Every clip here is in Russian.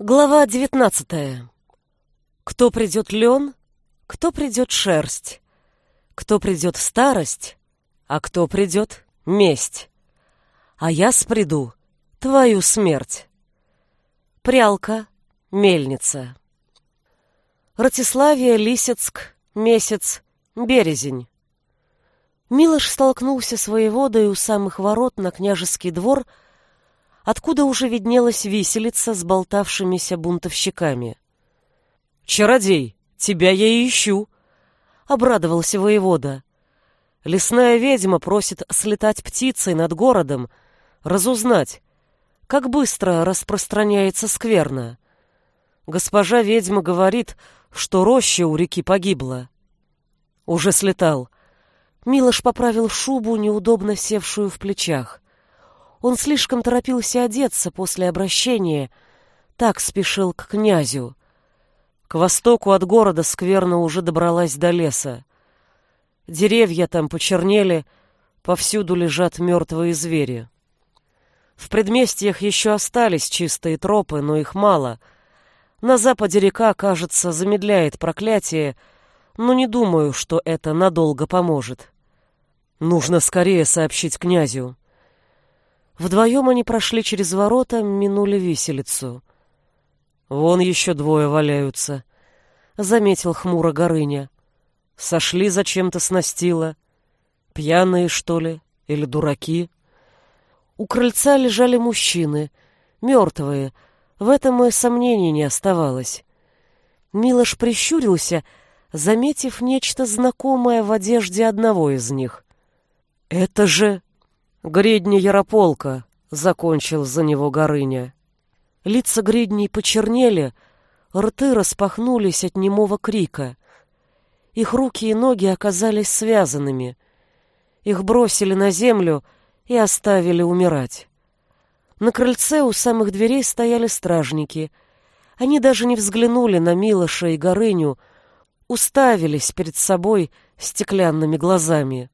Глава девятнадцатая. Кто придет лен, кто придет шерсть, кто придет старость, а кто придет месть. А я сприду твою смерть. Прялка, мельница. Ратиславия, Лисицк, месяц, березень. Милош столкнулся с воеводой у самых ворот на княжеский двор, откуда уже виднелась виселица с болтавшимися бунтовщиками. «Чародей, тебя я ищу!» — обрадовался воевода. «Лесная ведьма просит слетать птицей над городом, разузнать, как быстро распространяется скверно. Госпожа ведьма говорит, что роща у реки погибла». «Уже слетал». Милош поправил шубу, неудобно севшую в плечах. Он слишком торопился одеться после обращения, так спешил к князю. К востоку от города скверно уже добралась до леса. Деревья там почернели, повсюду лежат мертвые звери. В предместьях еще остались чистые тропы, но их мало. На западе река, кажется, замедляет проклятие, но не думаю, что это надолго поможет. Нужно скорее сообщить князю. Вдвоем они прошли через ворота, минули виселицу. «Вон еще двое валяются», — заметил хмуро Горыня. «Сошли зачем-то с настила. Пьяные, что ли, или дураки?» У крыльца лежали мужчины, мертвые, в этом и сомнений не оставалось. Милош прищурился, заметив нечто знакомое в одежде одного из них. «Это же...» Гридни Ярополка, — закончил за него Горыня. Лица гридней почернели, рты распахнулись от немого крика. Их руки и ноги оказались связанными. Их бросили на землю и оставили умирать. На крыльце у самых дверей стояли стражники. Они даже не взглянули на Милоша и Горыню, уставились перед собой стеклянными глазами.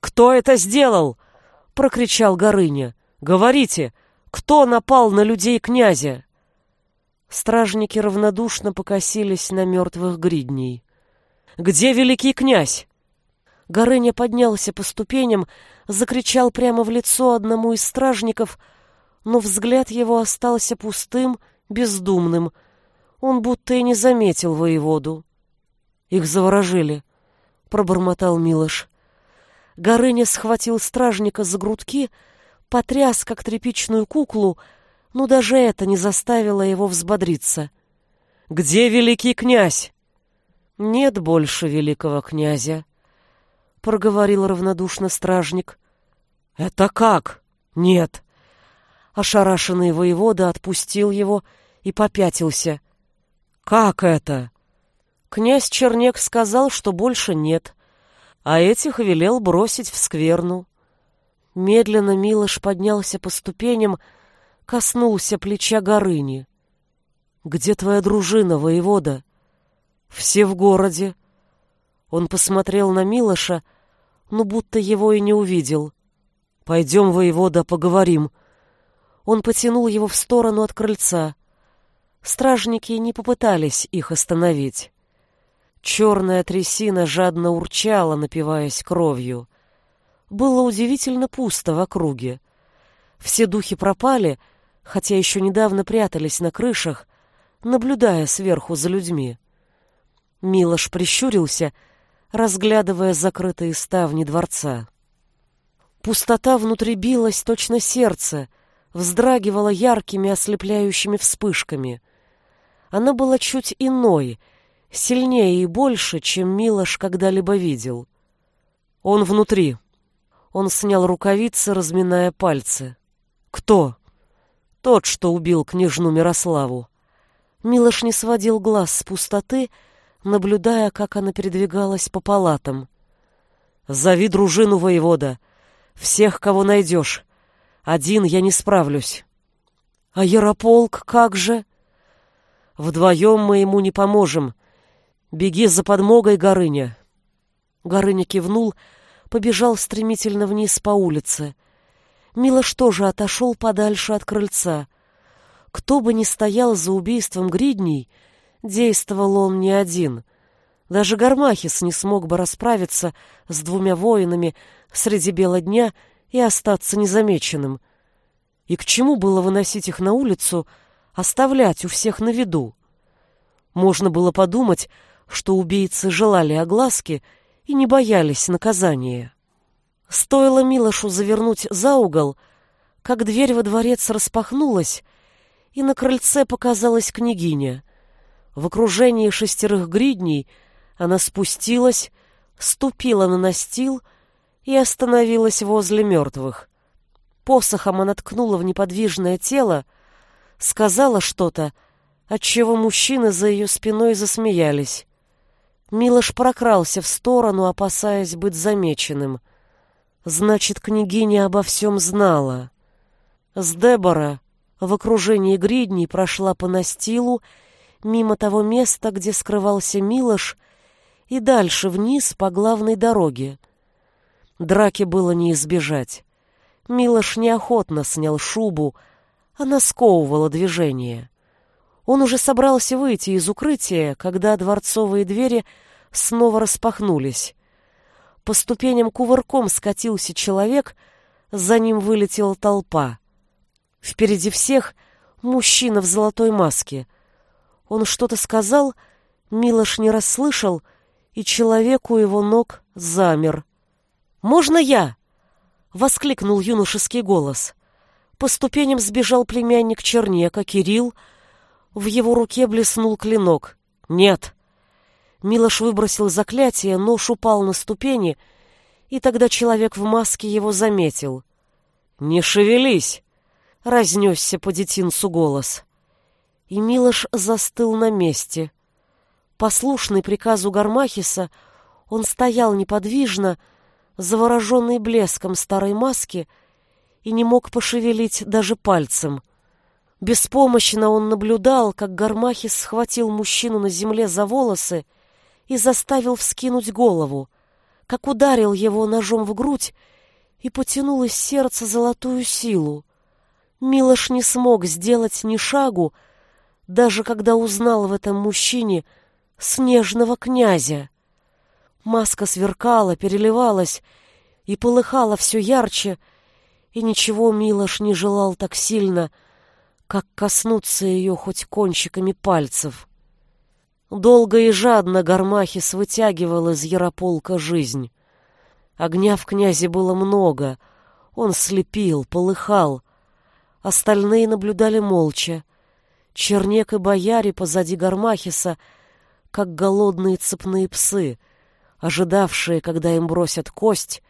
«Кто это сделал?» Прокричал Горыня. Говорите, кто напал на людей князя? Стражники равнодушно покосились на мертвых гридней. Где великий князь? Горыня поднялся по ступеням, закричал прямо в лицо одному из стражников, но взгляд его остался пустым, бездумным. Он будто и не заметил воеводу. Их заворожили, пробормотал Милош. Горыня схватил стражника за грудки, потряс, как тряпичную куклу, но даже это не заставило его взбодриться. «Где великий князь?» «Нет больше великого князя», — проговорил равнодушно стражник. «Это как? Нет». Ошарашенный воевода отпустил его и попятился. «Как это?» Князь Чернек сказал, что больше нет а этих велел бросить в скверну. Медленно Милош поднялся по ступеням, коснулся плеча Горыни. «Где твоя дружина, воевода?» «Все в городе». Он посмотрел на Милоша, но будто его и не увидел. «Пойдем, воевода, поговорим». Он потянул его в сторону от крыльца. Стражники не попытались их остановить. Черная трясина жадно урчала, напиваясь кровью. Было удивительно пусто в округе. Все духи пропали, хотя еще недавно прятались на крышах, наблюдая сверху за людьми. Милош прищурился, разглядывая закрытые ставни дворца. Пустота внутри билась точно сердце, вздрагивала яркими ослепляющими вспышками. Она была чуть иной — сильнее и больше, чем Милош когда-либо видел. Он внутри. Он снял рукавицы, разминая пальцы. Кто? Тот, что убил княжну Мирославу. Милош не сводил глаз с пустоты, наблюдая, как она передвигалась по палатам. «Зови дружину воевода. Всех, кого найдешь. Один я не справлюсь». «А Ярополк как же?» «Вдвоем мы ему не поможем. «Беги за подмогой, Горыня!» Горыня кивнул, побежал стремительно вниз по улице. Милош тоже отошел подальше от крыльца. Кто бы ни стоял за убийством гридней, действовал он не один. Даже Гармахис не смог бы расправиться с двумя воинами среди бела дня и остаться незамеченным. И к чему было выносить их на улицу, оставлять у всех на виду? Можно было подумать, что убийцы желали огласки и не боялись наказания. Стоило Милошу завернуть за угол, как дверь во дворец распахнулась, и на крыльце показалась княгиня. В окружении шестерых гридней она спустилась, ступила на настил и остановилась возле мертвых. Посохом она ткнула в неподвижное тело, сказала что-то, отчего мужчины за ее спиной засмеялись. Милош прокрался в сторону, опасаясь быть замеченным. Значит, княгиня обо всем знала. С Дебора в окружении гридней прошла по настилу мимо того места, где скрывался Милош, и дальше вниз по главной дороге. Драки было не избежать. Милош неохотно снял шубу, она сковывала движение. Он уже собрался выйти из укрытия, когда дворцовые двери снова распахнулись. По ступеням кувырком скатился человек, за ним вылетела толпа. Впереди всех мужчина в золотой маске. Он что-то сказал, Милош не расслышал, и человек у его ног замер. «Можно я?» — воскликнул юношеский голос. По ступеням сбежал племянник Чернека, Кирилл, в его руке блеснул клинок. «Нет!» Милош выбросил заклятие, нож упал на ступени, и тогда человек в маске его заметил. «Не шевелись!» — разнесся по детинцу голос. И Милош застыл на месте. Послушный приказу Гармахиса, он стоял неподвижно, завороженный блеском старой маски, и не мог пошевелить даже пальцем. Беспомощно он наблюдал, как Гармахис схватил мужчину на земле за волосы и заставил вскинуть голову, как ударил его ножом в грудь и потянул из сердца золотую силу. Милош не смог сделать ни шагу, даже когда узнал в этом мужчине снежного князя. Маска сверкала, переливалась и полыхала все ярче, и ничего Милош не желал так сильно — как коснуться ее хоть кончиками пальцев. Долго и жадно Гармахис вытягивал из Ярополка жизнь. Огня в князе было много, он слепил, полыхал. Остальные наблюдали молча. Чернек и бояре позади Гармахиса, как голодные цепные псы, ожидавшие, когда им бросят кость,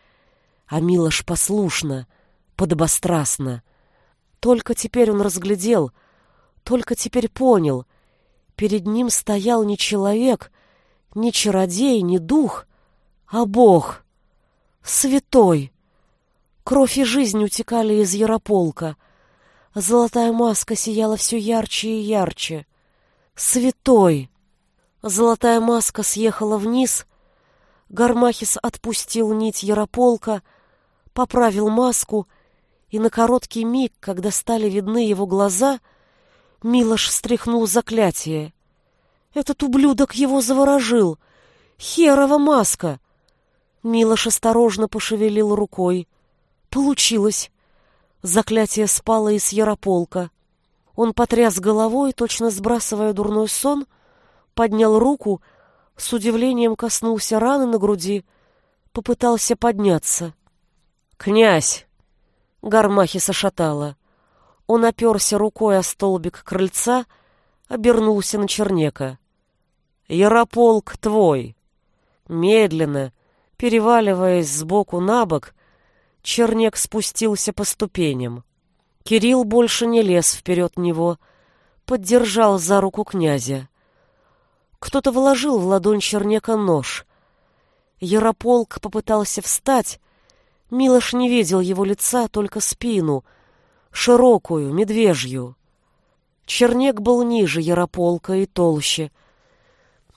а Милош послушно, подобострастно — только теперь он разглядел, только теперь понял. Перед ним стоял не человек, не чародей, не дух, а Бог. Святой. Кровь и жизнь утекали из Ярополка. Золотая маска сияла все ярче и ярче. Святой. Золотая маска съехала вниз. Гармахис отпустил нить Ярополка, поправил маску — и на короткий миг, когда стали видны его глаза, Милош встряхнул заклятие. Этот ублюдок его заворожил. Херова маска! Милош осторожно пошевелил рукой. Получилось. Заклятие спало из ярополка. Он потряс головой, точно сбрасывая дурной сон, поднял руку, с удивлением коснулся раны на груди, попытался подняться. «Князь!» Гармахи сошатала. Он оперся рукой о столбик крыльца, обернулся на Чернека. «Ярополк твой!» Медленно, переваливаясь сбоку на бок, Чернек спустился по ступеням. Кирилл больше не лез вперед него, поддержал за руку князя. Кто-то вложил в ладонь Чернека нож. Ярополк попытался встать, Милош не видел его лица, только спину, широкую, медвежью. Чернек был ниже Ярополка и толще.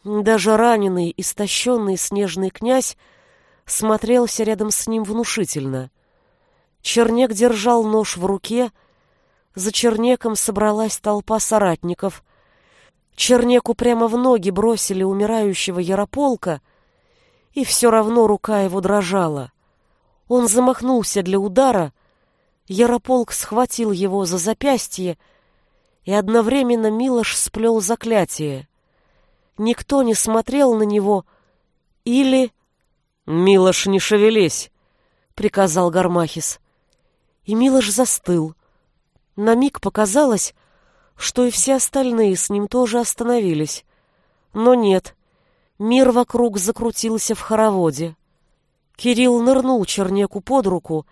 Даже раненый, истощенный снежный князь смотрелся рядом с ним внушительно. Чернек держал нож в руке, за Чернеком собралась толпа соратников. Чернеку прямо в ноги бросили умирающего Ярополка, и все равно рука его дрожала. Он замахнулся для удара, Ярополк схватил его за запястье, и одновременно Милош сплел заклятие. Никто не смотрел на него, или... «Милош, не шевелись!» — приказал Гармахис. И Милош застыл. На миг показалось, что и все остальные с ним тоже остановились. Но нет, мир вокруг закрутился в хороводе. Кирилл нырнул Чернеку под руку,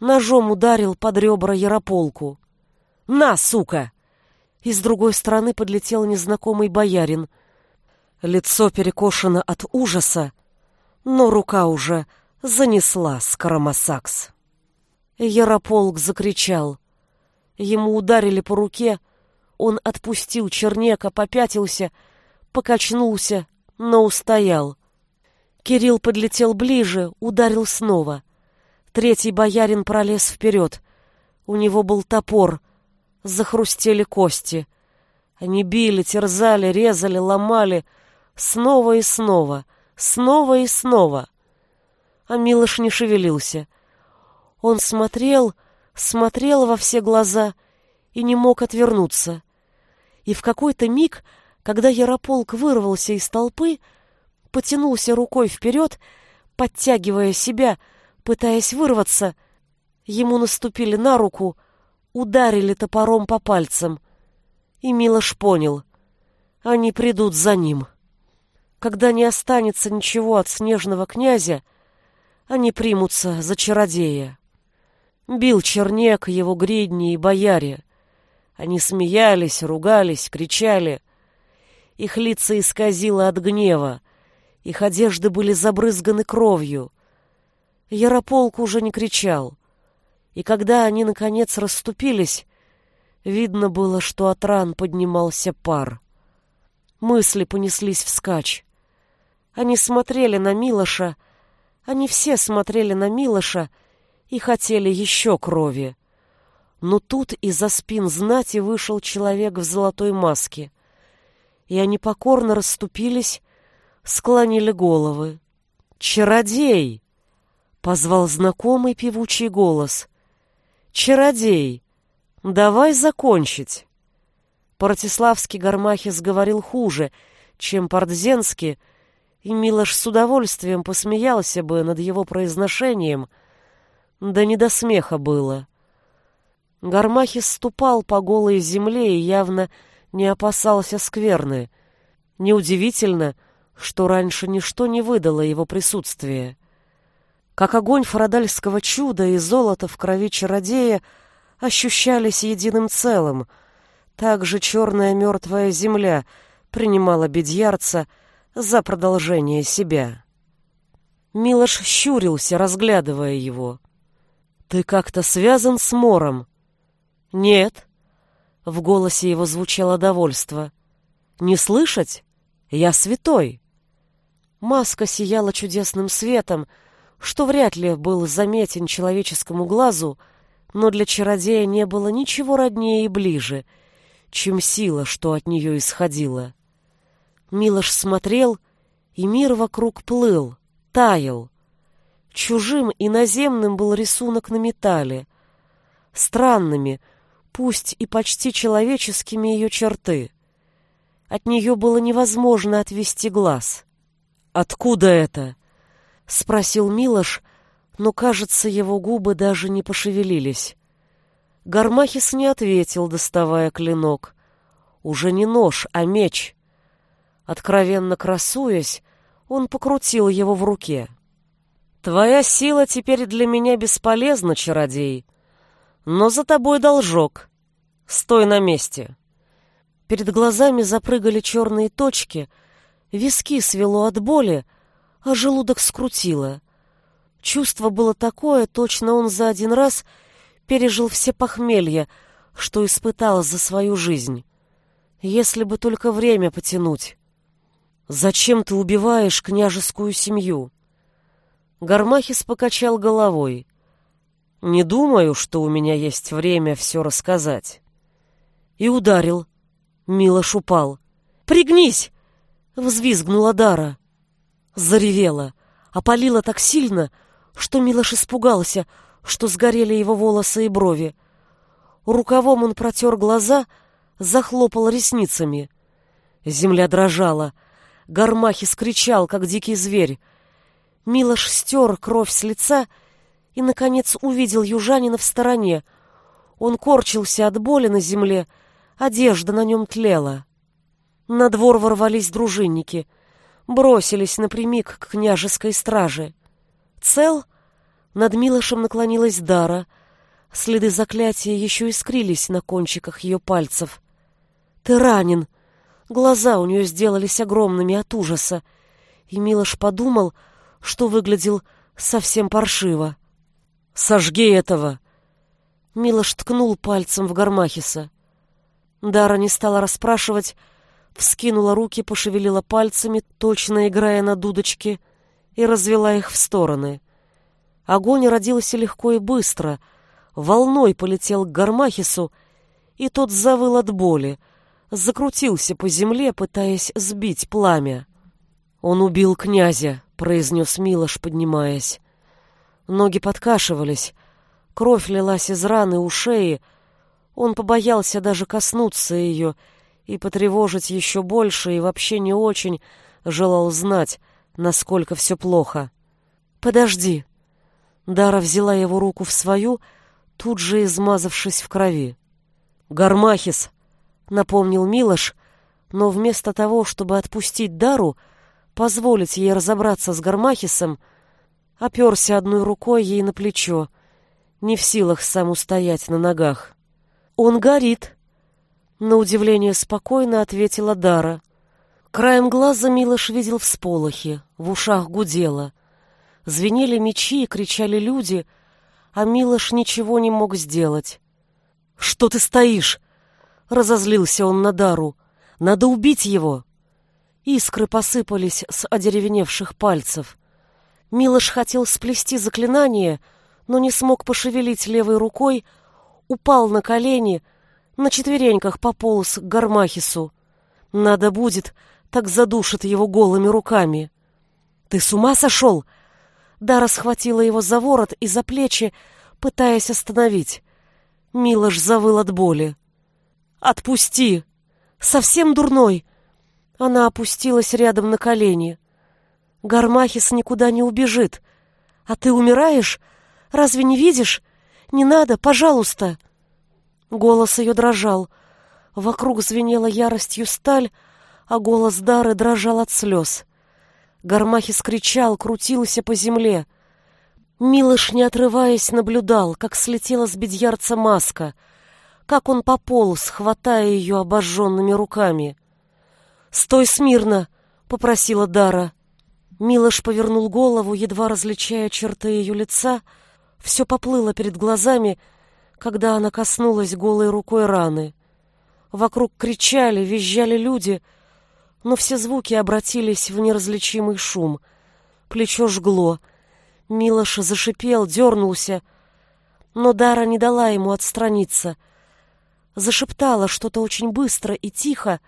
ножом ударил под ребра Ярополку. «На, сука!» И с другой стороны подлетел незнакомый боярин. Лицо перекошено от ужаса, но рука уже занесла скоромасакс. Ярополк закричал. Ему ударили по руке, он отпустил Чернека, попятился, покачнулся, но устоял. Кирилл подлетел ближе, ударил снова. Третий боярин пролез вперед. У него был топор. Захрустели кости. Они били, терзали, резали, ломали. Снова и снова, снова и снова. А Милош не шевелился. Он смотрел, смотрел во все глаза и не мог отвернуться. И в какой-то миг, когда Ярополк вырвался из толпы, потянулся рукой вперед, подтягивая себя, пытаясь вырваться, ему наступили на руку, ударили топором по пальцам. И Милош понял — они придут за ним. Когда не останется ничего от снежного князя, они примутся за чародея. Бил Чернек, его гридни и бояре. Они смеялись, ругались, кричали. Их лица исказило от гнева, их одежды были забрызганы кровью. Ярополк уже не кричал. И когда они, наконец, расступились, видно было, что от ран поднимался пар. Мысли понеслись вскачь. Они смотрели на Милоша, они все смотрели на Милоша, и хотели еще крови. Но тут из-за спин знати вышел человек в золотой маске, и они покорно расступились, склонили головы. «Чародей!» — позвал знакомый певучий голос. «Чародей! Давай закончить!» Портиславский Гармахис говорил хуже, чем Портзенский, и Милош с удовольствием посмеялся бы над его произношением — да не до смеха было. Гармахис ступал по голой земле и явно не опасался скверны. Неудивительно, что раньше ничто не выдало его присутствие. Как огонь фарадальского чуда и золото в крови чародея ощущались единым целым, так же черная мертвая земля принимала бедьярца за продолжение себя. Милош щурился, разглядывая его — «Ты как-то связан с Мором?» «Нет». В голосе его звучало довольство. «Не слышать? Я святой». Маска сияла чудесным светом, что вряд ли был заметен человеческому глазу, но для чародея не было ничего роднее и ближе, чем сила, что от нее исходила. Милош смотрел, и мир вокруг плыл, таял. Чужим и наземным был рисунок на металле. Странными, пусть и почти человеческими ее черты. От нее было невозможно отвести глаз. «Откуда это?» — спросил Милош, но, кажется, его губы даже не пошевелились. Гармахис не ответил, доставая клинок. Уже не нож, а меч. Откровенно красуясь, он покрутил его в руке. Твоя сила теперь для меня бесполезна, чародей. Но за тобой должок. Стой на месте. Перед глазами запрыгали черные точки, виски свело от боли, а желудок скрутило. Чувство было такое, точно он за один раз пережил все похмелья, что испытал за свою жизнь. Если бы только время потянуть. Зачем ты убиваешь княжескую семью? Гармахис покачал головой. Не думаю, что у меня есть время все рассказать. И ударил. Милош упал. «Пригнись!» — взвизгнула Дара. Заревела, опалила так сильно, что Милош испугался, что сгорели его волосы и брови. Рукавом он протер глаза, захлопал ресницами. Земля дрожала. Гармахис кричал, как дикий зверь. Милош стер кровь с лица и, наконец, увидел южанина в стороне. Он корчился от боли на земле, одежда на нем тлела. На двор ворвались дружинники, бросились напрямик к княжеской страже. Цел? Над Милошем наклонилась Дара. Следы заклятия еще искрились на кончиках ее пальцев. «Ты ранен!» Глаза у нее сделались огромными от ужаса, и Милош подумал, что выглядел совсем паршиво. «Сожги этого!» Милош ткнул пальцем в Гармахиса. Дара не стала расспрашивать, вскинула руки, пошевелила пальцами, точно играя на дудочке, и развела их в стороны. Огонь родился легко и быстро, волной полетел к Гармахису, и тот завыл от боли — закрутился по земле, пытаясь сбить пламя. «Он убил князя», — произнес Милош, поднимаясь. Ноги подкашивались, кровь лилась из раны у шеи. Он побоялся даже коснуться ее и потревожить еще больше, и вообще не очень желал знать, насколько все плохо. «Подожди». Дара взяла его руку в свою, тут же измазавшись в крови. «Гармахис!» напомнил Милош, но вместо того, чтобы отпустить Дару, позволить ей разобраться с Гармахисом, оперся одной рукой ей на плечо, не в силах сам устоять на ногах. «Он горит!» На удивление спокойно ответила Дара. Краем глаза Милош видел всполохи, в ушах гудело. Звенели мечи и кричали люди, а Милош ничего не мог сделать. «Что ты стоишь?» Разозлился он на Дару. Надо убить его. Искры посыпались с одеревеневших пальцев. Милош хотел сплести заклинание, но не смог пошевелить левой рукой, упал на колени, на четвереньках пополз к Гармахису. Надо будет, так задушит его голыми руками. «Ты с ума сошел?» Дара схватила его за ворот и за плечи, пытаясь остановить. Милош завыл от боли. «Отпусти! Совсем дурной!» Она опустилась рядом на колени. «Гармахис никуда не убежит. А ты умираешь? Разве не видишь? Не надо, пожалуйста!» Голос ее дрожал. Вокруг звенела яростью сталь, а голос Дары дрожал от слез. Гармахис кричал, крутился по земле. Милыш, не отрываясь, наблюдал, как слетела с бедьярца маска — как он пополз, хватая ее обожженными руками. «Стой смирно!» — попросила Дара. Милош повернул голову, едва различая черты ее лица. Все поплыло перед глазами, когда она коснулась голой рукой раны. Вокруг кричали, визжали люди, но все звуки обратились в неразличимый шум. Плечо жгло. Милош зашипел, дернулся, но Дара не дала ему отстраниться — зашептала что-то очень быстро и тихо,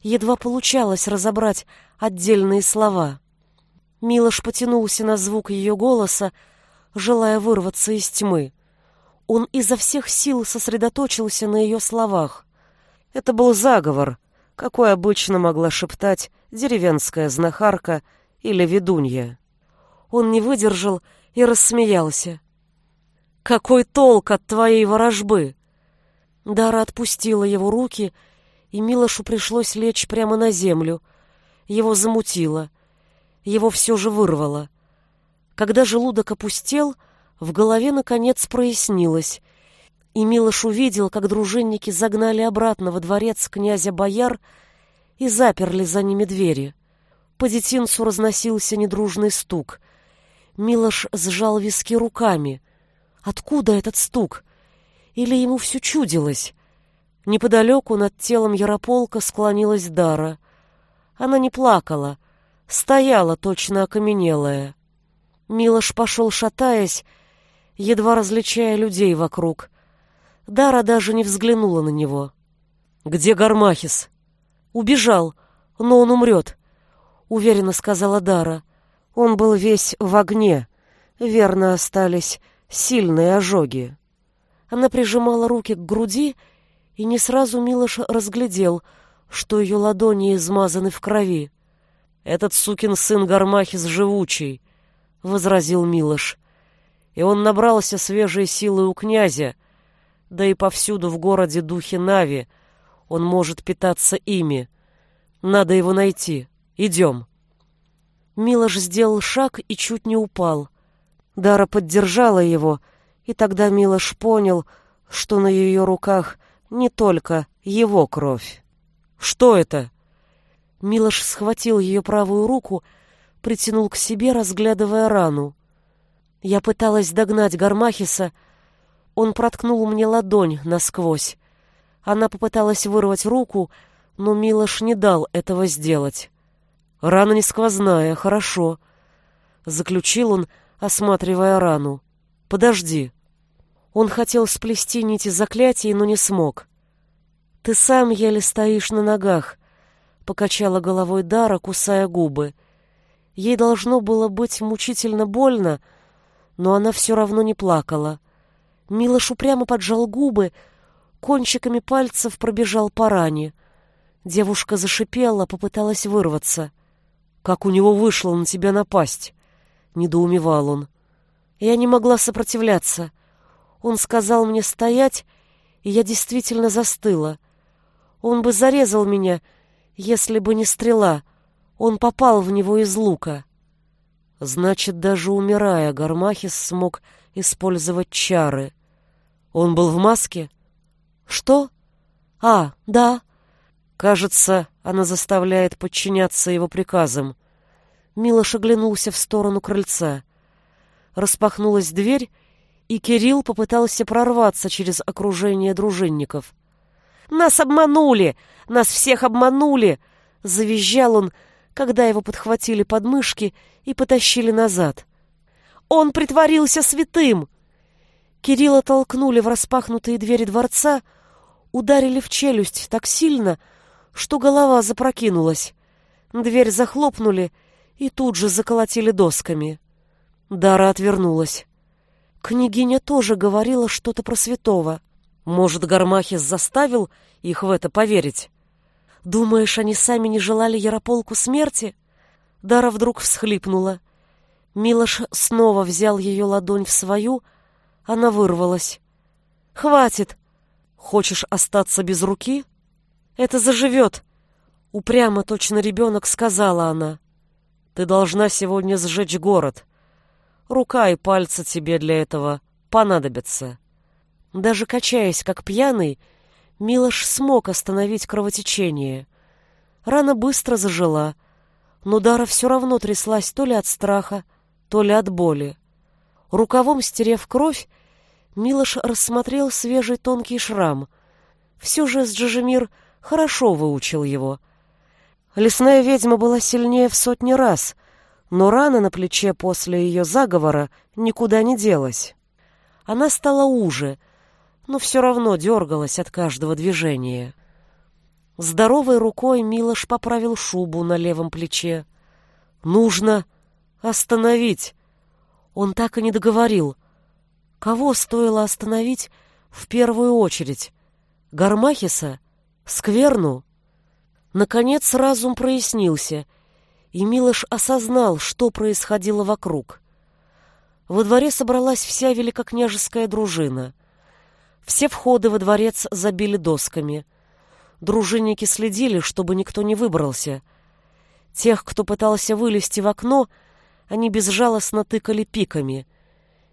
едва получалось разобрать отдельные слова. Милош потянулся на звук ее голоса, желая вырваться из тьмы. Он изо всех сил сосредоточился на ее словах. Это был заговор, какой обычно могла шептать деревенская знахарка или ведунья. Он не выдержал и рассмеялся. «Какой толк от твоей ворожбы? Дара отпустила его руки, и Милошу пришлось лечь прямо на землю. Его замутило. Его все же вырвало. Когда желудок опустел, в голове наконец прояснилось, и Милош увидел, как дружинники загнали обратно во дворец князя Бояр и заперли за ними двери. По детинцу разносился недружный стук. Милош сжал виски руками. Откуда этот стук? — или ему все чудилось? Неподалеку над телом Ярополка склонилась Дара. Она не плакала, стояла точно окаменелая. Милош пошел, шатаясь, едва различая людей вокруг. Дара даже не взглянула на него. «Где Гармахис?» «Убежал, но он умрет», — уверенно сказала Дара. Он был весь в огне. Верно остались сильные ожоги. Она прижимала руки к груди, и не сразу Милош разглядел, что ее ладони измазаны в крови. «Этот сукин сын Гармахис живучий», — возразил Милош. «И он набрался свежей силы у князя, да и повсюду в городе духи Нави. Он может питаться ими. Надо его найти. Идем». Милош сделал шаг и чуть не упал. Дара поддержала его, и тогда Милош понял, что на ее руках не только его кровь. «Что это?» Милош схватил ее правую руку, притянул к себе, разглядывая рану. Я пыталась догнать Гармахиса. Он проткнул мне ладонь насквозь. Она попыталась вырвать руку, но Милош не дал этого сделать. Рана не сквозная, хорошо. Заключил он, осматривая рану. Подожди. Он хотел сплести нити заклятий, но не смог. Ты сам еле стоишь на ногах, покачала головой Дара, кусая губы. Ей должно было быть мучительно больно, но она все равно не плакала. Милош упрямо поджал губы, кончиками пальцев пробежал по ране. Девушка зашипела, попыталась вырваться. Как у него вышло на тебя напасть? Недоумевал он. Я не могла сопротивляться. Он сказал мне стоять, и я действительно застыла. Он бы зарезал меня, если бы не стрела. Он попал в него из лука. Значит, даже умирая, Гармахис смог использовать чары. Он был в маске? Что? А, да. Кажется, она заставляет подчиняться его приказам. Милош оглянулся в сторону крыльца. Распахнулась дверь, и Кирилл попытался прорваться через окружение дружинников. «Нас обманули! Нас всех обманули!» — завизжал он, когда его подхватили подмышки и потащили назад. «Он притворился святым!» Кирилла толкнули в распахнутые двери дворца, ударили в челюсть так сильно, что голова запрокинулась. Дверь захлопнули и тут же заколотили досками. Дара отвернулась. Княгиня тоже говорила что-то про святого. Может, Гармахис заставил их в это поверить? Думаешь, они сами не желали Ярополку смерти? Дара вдруг всхлипнула. Милош снова взял ее ладонь в свою, она вырвалась. «Хватит! Хочешь остаться без руки?» Это заживет!» Упрямо, точно ребенок, сказала она. «Ты должна сегодня сжечь город. Рука и пальцы тебе для этого понадобятся». Даже качаясь, как пьяный, Милош смог остановить кровотечение. Рана быстро зажила, но Дара все равно тряслась то ли от страха, то ли от боли. Рукавом стерев кровь, Милош рассмотрел свежий тонкий шрам. Все же с Джижемир хорошо выучил его. Лесная ведьма была сильнее в сотни раз, но рана на плече после ее заговора никуда не делась. Она стала уже, но все равно дергалась от каждого движения. Здоровой рукой Милош поправил шубу на левом плече. «Нужно остановить!» Он так и не договорил. Кого стоило остановить в первую очередь? Гармахиса Скверну? Наконец разум прояснился, и Милош осознал, что происходило вокруг. Во дворе собралась вся великокняжеская дружина. Все входы во дворец забили досками. Дружинники следили, чтобы никто не выбрался. Тех, кто пытался вылезти в окно, они безжалостно тыкали пиками.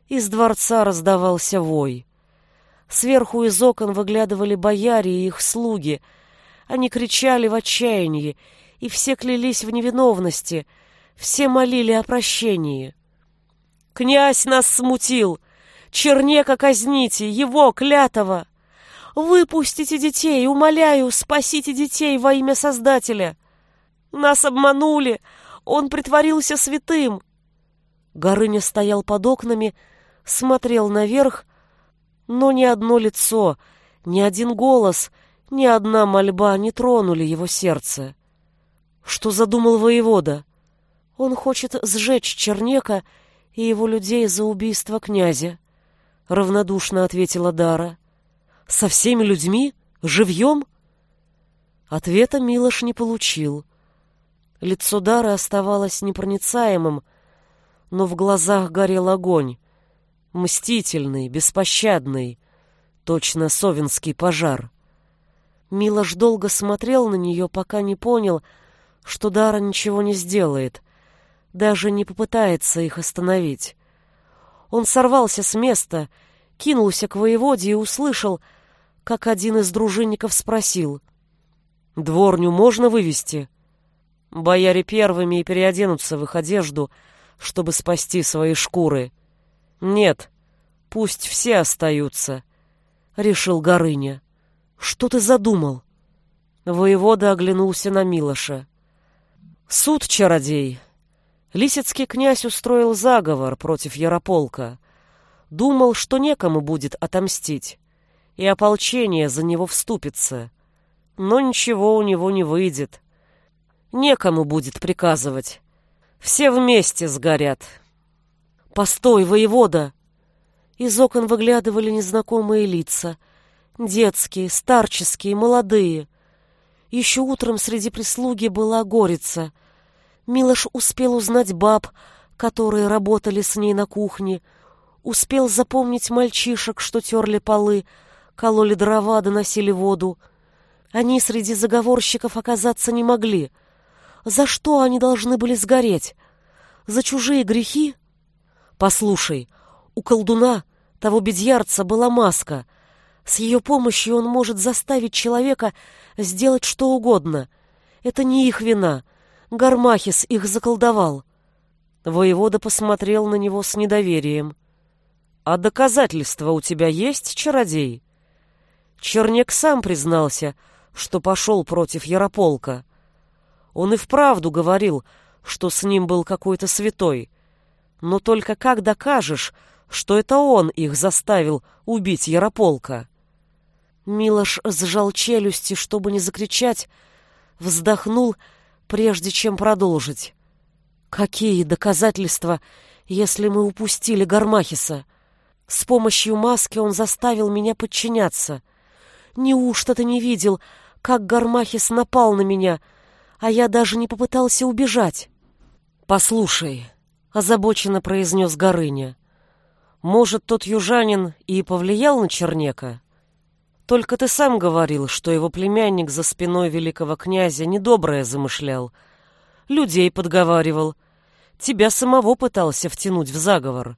Из дворца раздавался вой. Сверху из окон выглядывали бояре и их слуги. Они кричали в отчаянии, и все клялись в невиновности, все молили о прощении. «Князь нас смутил! Чернека казните, его, клятого! Выпустите детей, умоляю, спасите детей во имя Создателя! Нас обманули, он притворился святым!» Горыня стоял под окнами, смотрел наверх, но ни одно лицо, ни один голос, ни одна мольба не тронули его сердце. Что задумал воевода? Он хочет сжечь Чернека и его людей за убийство князя, равнодушно ответила Дара. Со всеми людьми? Живьем? Ответа Милош не получил. Лицо Дары оставалось непроницаемым, но в глазах горел огонь. Мстительный, беспощадный, точно совинский пожар. Милош долго смотрел на нее, пока не понял, что Дара ничего не сделает, даже не попытается их остановить. Он сорвался с места, кинулся к воеводе и услышал, как один из дружинников спросил. «Дворню можно вывести?» Бояре первыми и переоденутся в их одежду, чтобы спасти свои шкуры. Нет, пусть все остаются, — решил Горыня. Что ты задумал? Воевода оглянулся на Милоша. Суд, чародей. Лисицкий князь устроил заговор против Ярополка. Думал, что некому будет отомстить, и ополчение за него вступится. Но ничего у него не выйдет. Некому будет приказывать. Все вместе сгорят. Постой, воевода! Из окон выглядывали незнакомые лица. Детские, старческие, молодые. Еще утром среди прислуги была горица. Милош успел узнать баб, которые работали с ней на кухне, успел запомнить мальчишек, что терли полы, кололи дрова, доносили воду. Они среди заговорщиков оказаться не могли — за что они должны были сгореть? За чужие грехи? Послушай, у колдуна, того бедьярца, была маска. С ее помощью он может заставить человека сделать что угодно. Это не их вина. Гармахис их заколдовал. Воевода посмотрел на него с недоверием. «А доказательства у тебя есть, чародей?» Чернек сам признался, что пошел против Ярополка. Он и вправду говорил, что с ним был какой-то святой. Но только как докажешь, что это он их заставил убить Ярополка? Милош сжал челюсти, чтобы не закричать, вздохнул, прежде чем продолжить. Какие доказательства, если мы упустили Гармахиса? С помощью маски он заставил меня подчиняться. Неужто ты не видел, как Гармахис напал на меня, — а я даже не попытался убежать. «Послушай», — озабоченно произнес Горыня, «может, тот южанин и повлиял на Чернека? Только ты сам говорил, что его племянник за спиной великого князя недоброе замышлял, людей подговаривал, тебя самого пытался втянуть в заговор.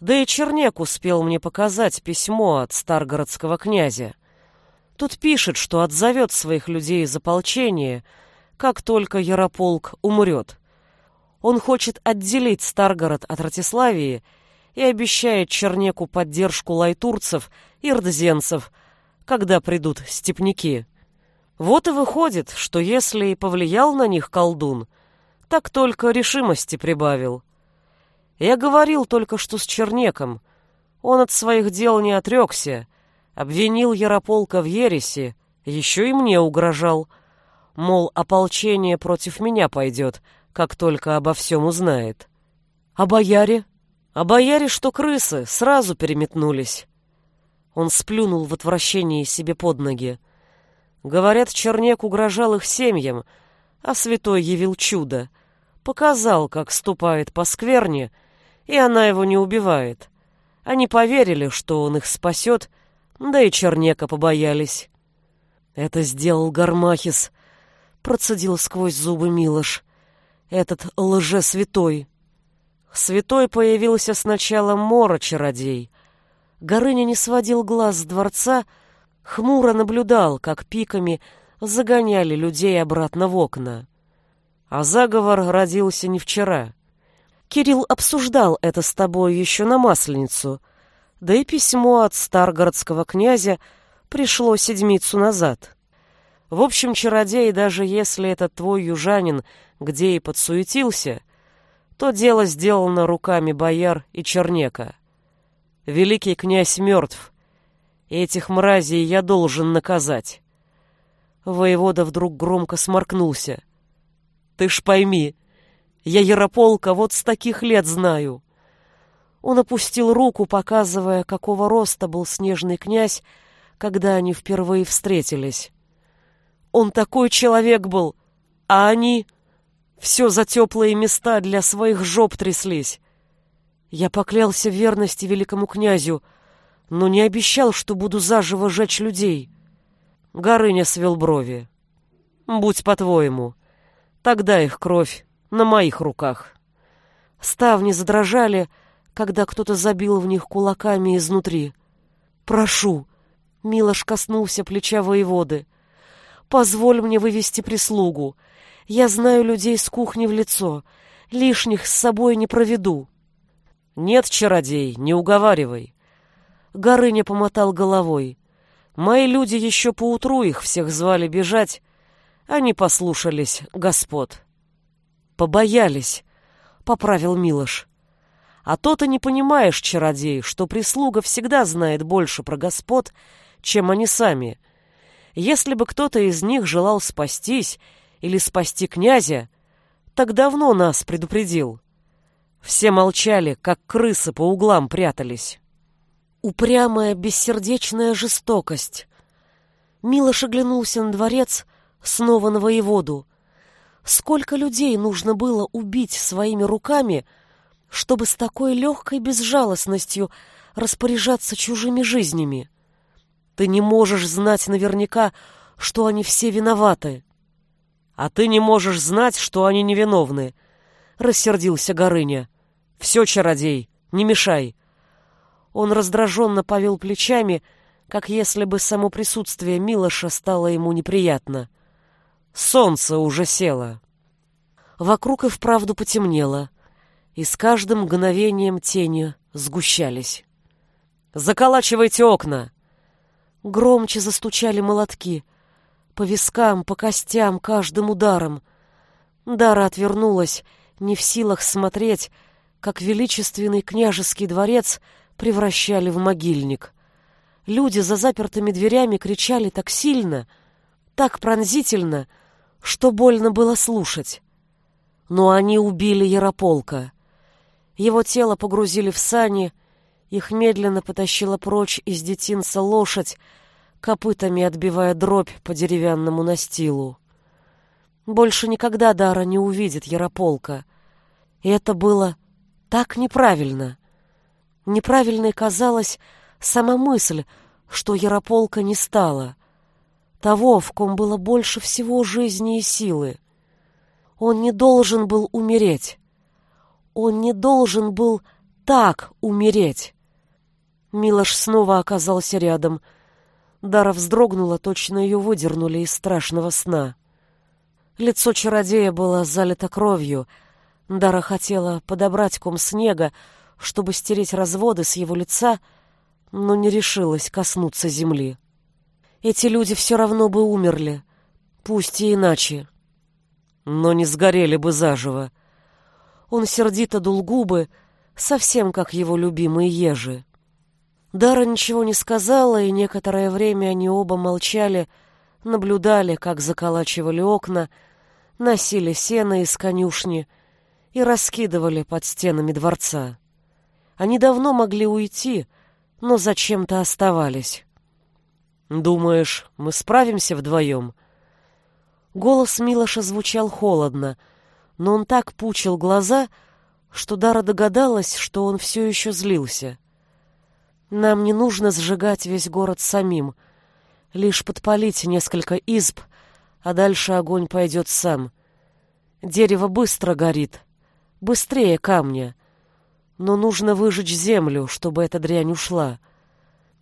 Да и Чернек успел мне показать письмо от старгородского князя. Тут пишет, что отзовет своих людей из ополчения — как только Ярополк умрет. Он хочет отделить Старгород от Ратиславии и обещает Чернеку поддержку лайтурцев и рдзенцев, когда придут степняки. Вот и выходит, что если и повлиял на них колдун, так только решимости прибавил. Я говорил только что с Чернеком. Он от своих дел не отрекся, обвинил Ярополка в ереси, еще и мне угрожал — Мол, ополчение против меня пойдет, как только обо всем узнает. А бояре? А бояре, что крысы, сразу переметнулись. Он сплюнул в отвращении себе под ноги. Говорят, Чернек угрожал их семьям, а святой явил чудо. Показал, как ступает по скверне, и она его не убивает. Они поверили, что он их спасет, да и Чернека побоялись. Это сделал Гармахис, процедил сквозь зубы Милош. Этот лже-святой. Святой появился сначала Мора-чародей. Горыня не сводил глаз с дворца, хмуро наблюдал, как пиками загоняли людей обратно в окна. А заговор родился не вчера. Кирилл обсуждал это с тобой еще на Масленицу, да и письмо от старгородского князя пришло седмицу назад. В общем, чародей, даже если этот твой южанин где и подсуетился, то дело сделано руками бояр и чернека. Великий князь мертв. Этих мразей я должен наказать. Воевода вдруг громко сморкнулся. Ты ж пойми, я Ярополка вот с таких лет знаю. Он опустил руку, показывая, какого роста был снежный князь, когда они впервые встретились. Он такой человек был, а они все за теплые места для своих жоп тряслись. Я поклялся в верности великому князю, но не обещал, что буду заживо жечь людей. Горыня свел брови. Будь по-твоему, тогда их кровь на моих руках. Ставни задрожали, когда кто-то забил в них кулаками изнутри. «Прошу!» — Милош коснулся плеча воеводы. «Позволь мне вывести прислугу. Я знаю людей с кухни в лицо. Лишних с собой не проведу». «Нет, чародей, не уговаривай». Горыня помотал головой. «Мои люди еще поутру их всех звали бежать. Они послушались господ». «Побоялись», — поправил Милош. «А то ты не понимаешь, чародей, что прислуга всегда знает больше про господ, чем они сами. Если бы кто-то из них желал спастись или спасти князя, так давно нас предупредил». Все молчали, как крысы по углам прятались. Упрямая, бессердечная жестокость. Милош оглянулся на дворец, снова на воеводу. Сколько людей нужно было убить своими руками, чтобы с такой легкой безжалостностью распоряжаться чужими жизнями? Ты не можешь знать наверняка, что они все виноваты. А ты не можешь знать, что они невиновны, — рассердился Горыня. «Все, чародей, не мешай!» Он раздраженно повел плечами, как если бы само присутствие Милоша стало ему неприятно. Солнце уже село. Вокруг и вправду потемнело, и с каждым мгновением тени сгущались. «Заколачивайте окна!» Громче застучали молотки. По вискам, по костям, каждым ударом. Дара отвернулась не в силах смотреть, как величественный княжеский дворец превращали в могильник. Люди за запертыми дверями кричали так сильно, так пронзительно, что больно было слушать. Но они убили Ярополка. Его тело погрузили в сани, их медленно потащила прочь из детинца лошадь, копытами отбивая дробь по деревянному настилу. Больше никогда Дара не увидит Ярополка — и это было так неправильно. Неправильной казалась сама мысль, что Ярополка не стало. Того, в ком было больше всего жизни и силы. Он не должен был умереть. Он не должен был так умереть. Милош снова оказался рядом. Дара вздрогнула, точно ее выдернули из страшного сна. Лицо чародея было залито кровью — Дара хотела подобрать ком снега, чтобы стереть разводы с его лица, но не решилась коснуться земли. Эти люди все равно бы умерли, пусть и иначе. Но не сгорели бы заживо. Он сердито дул губы, совсем как его любимые ежи. Дара ничего не сказала, и некоторое время они оба молчали, наблюдали, как заколачивали окна, носили сено из конюшни — и раскидывали под стенами дворца. Они давно могли уйти, но зачем-то оставались. «Думаешь, мы справимся вдвоем?» Голос Милоша звучал холодно, но он так пучил глаза, что Дара догадалась, что он все еще злился. «Нам не нужно сжигать весь город самим, лишь подпалить несколько изб, а дальше огонь пойдет сам. Дерево быстро горит, быстрее камня. Но нужно выжечь землю, чтобы эта дрянь ушла.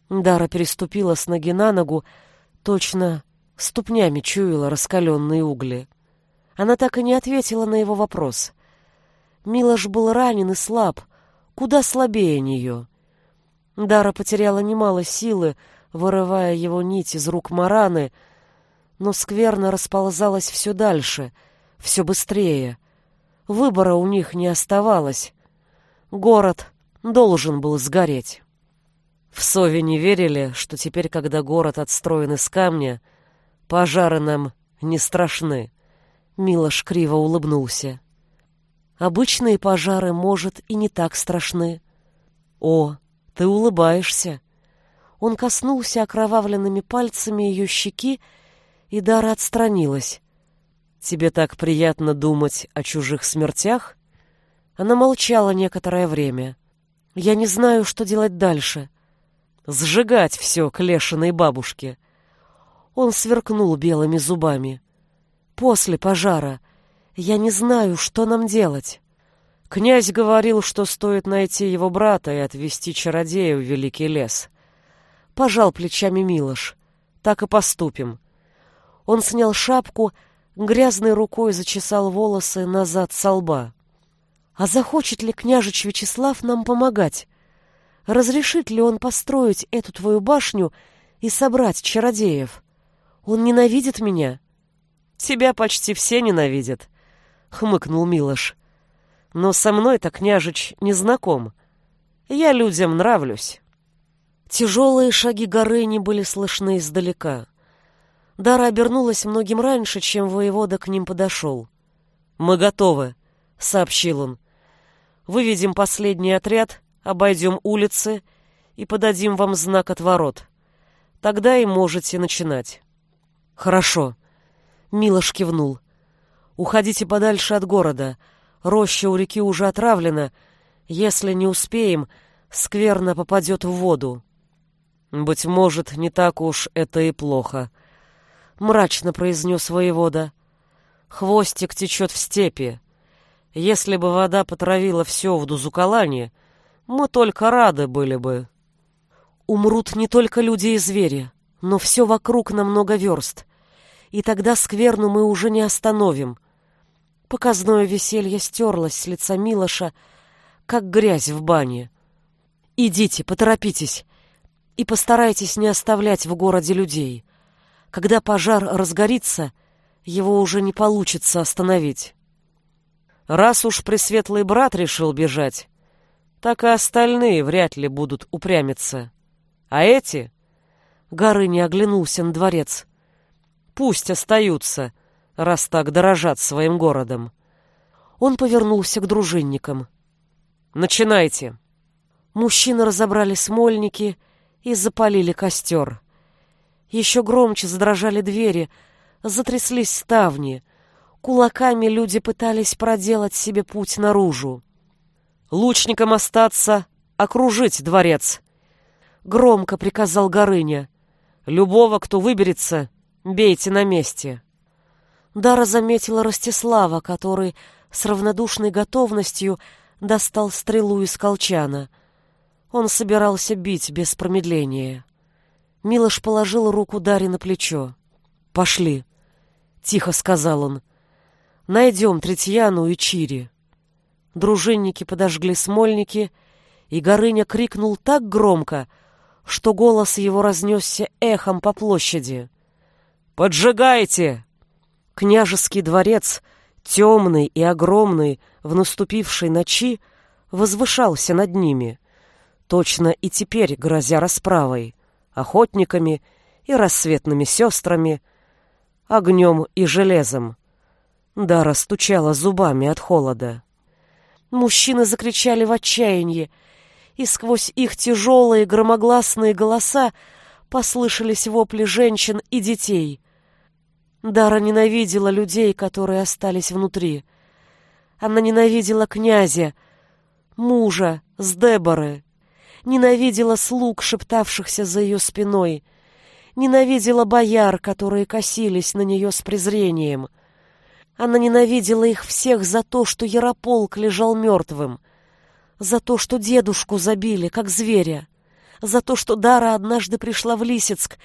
Дара переступила с ноги на ногу, точно ступнями чуяла раскаленные угли. Она так и не ответила на его вопрос. Милош был ранен и слаб, куда слабее нее. Дара потеряла немало силы, вырывая его нить из рук Мараны, но скверно расползалась все дальше, все быстрее — Выбора у них не оставалось. Город должен был сгореть. В Сове не верили, что теперь, когда город отстроен из камня, пожары нам не страшны. Милош криво улыбнулся. Обычные пожары, может, и не так страшны. О, ты улыбаешься. Он коснулся окровавленными пальцами ее щеки, и Дара отстранилась. Тебе так приятно думать о чужих смертях? Она молчала некоторое время. Я не знаю, что делать дальше. Сжигать все к лешиной бабушке. Он сверкнул белыми зубами. После пожара. Я не знаю, что нам делать. Князь говорил, что стоит найти его брата и отвезти чародея в великий лес. Пожал плечами Милош. Так и поступим. Он снял шапку, грязной рукой зачесал волосы назад со лба. А захочет ли княжич Вячеслав нам помогать? Разрешит ли он построить эту твою башню и собрать чародеев? Он ненавидит меня. Тебя почти все ненавидят, хмыкнул Милош. Но со мной-то княжич не знаком. Я людям нравлюсь. Тяжелые шаги Горыни были слышны издалека. Дара обернулась многим раньше, чем воевода к ним подошел. «Мы готовы», — сообщил он. Выведем последний отряд, обойдем улицы и подадим вам знак от ворот. Тогда и можете начинать. Хорошо. Милош кивнул. Уходите подальше от города. Роща у реки уже отравлена. Если не успеем, скверно попадет в воду. Быть может, не так уж это и плохо. Мрачно произнес воевода. Хвостик течет в степи. Если бы вода потравила все в Дузукалане, мы только рады были бы. Умрут не только люди и звери, но все вокруг на много верст. И тогда скверну мы уже не остановим. Показное веселье стерлось с лица Милоша, как грязь в бане. Идите, поторопитесь, и постарайтесь не оставлять в городе людей. Когда пожар разгорится, его уже не получится остановить. Раз уж пресветлый брат решил бежать, так и остальные вряд ли будут упрямиться. А эти... Горы не оглянулся на дворец. Пусть остаются, раз так дорожат своим городом. Он повернулся к дружинникам. «Начинайте!» Мужчины разобрали смольники и запалили костер. Еще громче задрожали двери, затряслись ставни — Кулаками люди пытались проделать себе путь наружу. «Лучникам остаться, окружить дворец!» Громко приказал Горыня. «Любого, кто выберется, бейте на месте!» Дара заметила Ростислава, который с равнодушной готовностью достал стрелу из колчана. Он собирался бить без промедления. Милош положил руку Даре на плечо. «Пошли», — тихо сказал он. Найдем Третьяну и Чири. Дружинники подожгли смольники, и Горыня крикнул так громко, что голос его разнесся эхом по площади. «Поджигайте!» Княжеский дворец, темный и огромный в наступившей ночи, возвышался над ними, точно и теперь грозя расправой, охотниками и рассветными сестрами, огнем и железом. Дара стучала зубами от холода. Мужчины закричали в отчаянии, и сквозь их тяжелые громогласные голоса послышались вопли женщин и детей. Дара ненавидела людей, которые остались внутри. Она ненавидела князя, мужа с Деборы, ненавидела слуг, шептавшихся за ее спиной, ненавидела бояр, которые косились на нее с презрением — она ненавидела их всех за то, что Ярополк лежал мертвым, за то, что дедушку забили, как зверя, за то, что Дара однажды пришла в Лисицк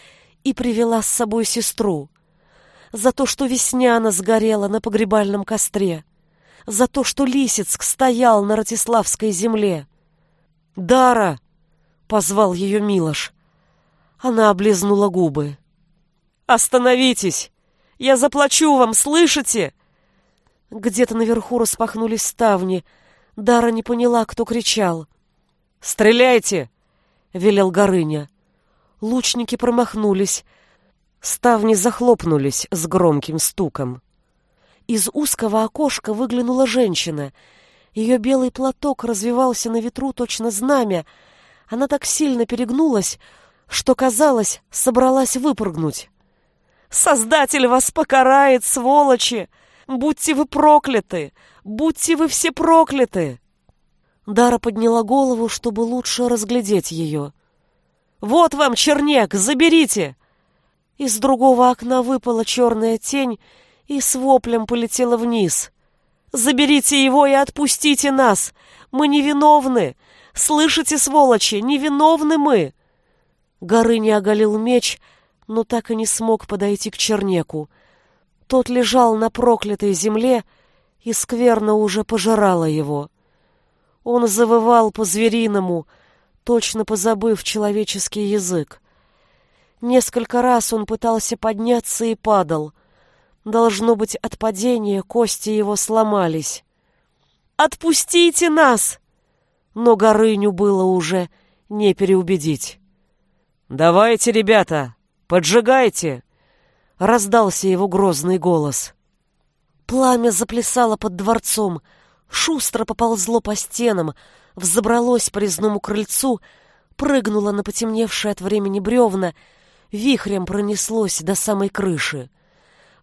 и привела с собой сестру, за то, что Весняна сгорела на погребальном костре, за то, что Лисицк стоял на Ратиславской земле. «Дара!» — позвал ее Милош. Она облизнула губы. «Остановитесь! Я заплачу вам, слышите?» Где-то наверху распахнулись ставни. Дара не поняла, кто кричал. «Стреляйте! — велел Горыня. Лучники промахнулись. Ставни захлопнулись с громким стуком. Из узкого окошка выглянула женщина. Ее белый платок развивался на ветру точно знамя. Она так сильно перегнулась, что, казалось, собралась выпрыгнуть. «Создатель вас покарает, сволочи! Будьте вы прокляты! Будьте вы все прокляты!» Дара подняла голову, чтобы лучше разглядеть ее. «Вот вам чернек, заберите!» Из другого окна выпала черная тень и с воплем полетела вниз. «Заберите его и отпустите нас! Мы невиновны! Слышите, сволочи, невиновны мы!» Горыня оголил меч, но так и не смог подойти к чернеку. Тот лежал на проклятой земле, и скверно уже пожирала его. Он завывал по-звериному, точно позабыв человеческий язык. Несколько раз он пытался подняться и падал. Должно быть, от падения кости его сломались. «Отпустите нас!» Но Горыню было уже не переубедить. «Давайте, ребята, поджигайте!» Раздался его грозный голос. Пламя заплясало под дворцом, шустро поползло по стенам, взобралось по резному крыльцу, прыгнуло на потемневшие от времени бревна, вихрем пронеслось до самой крыши.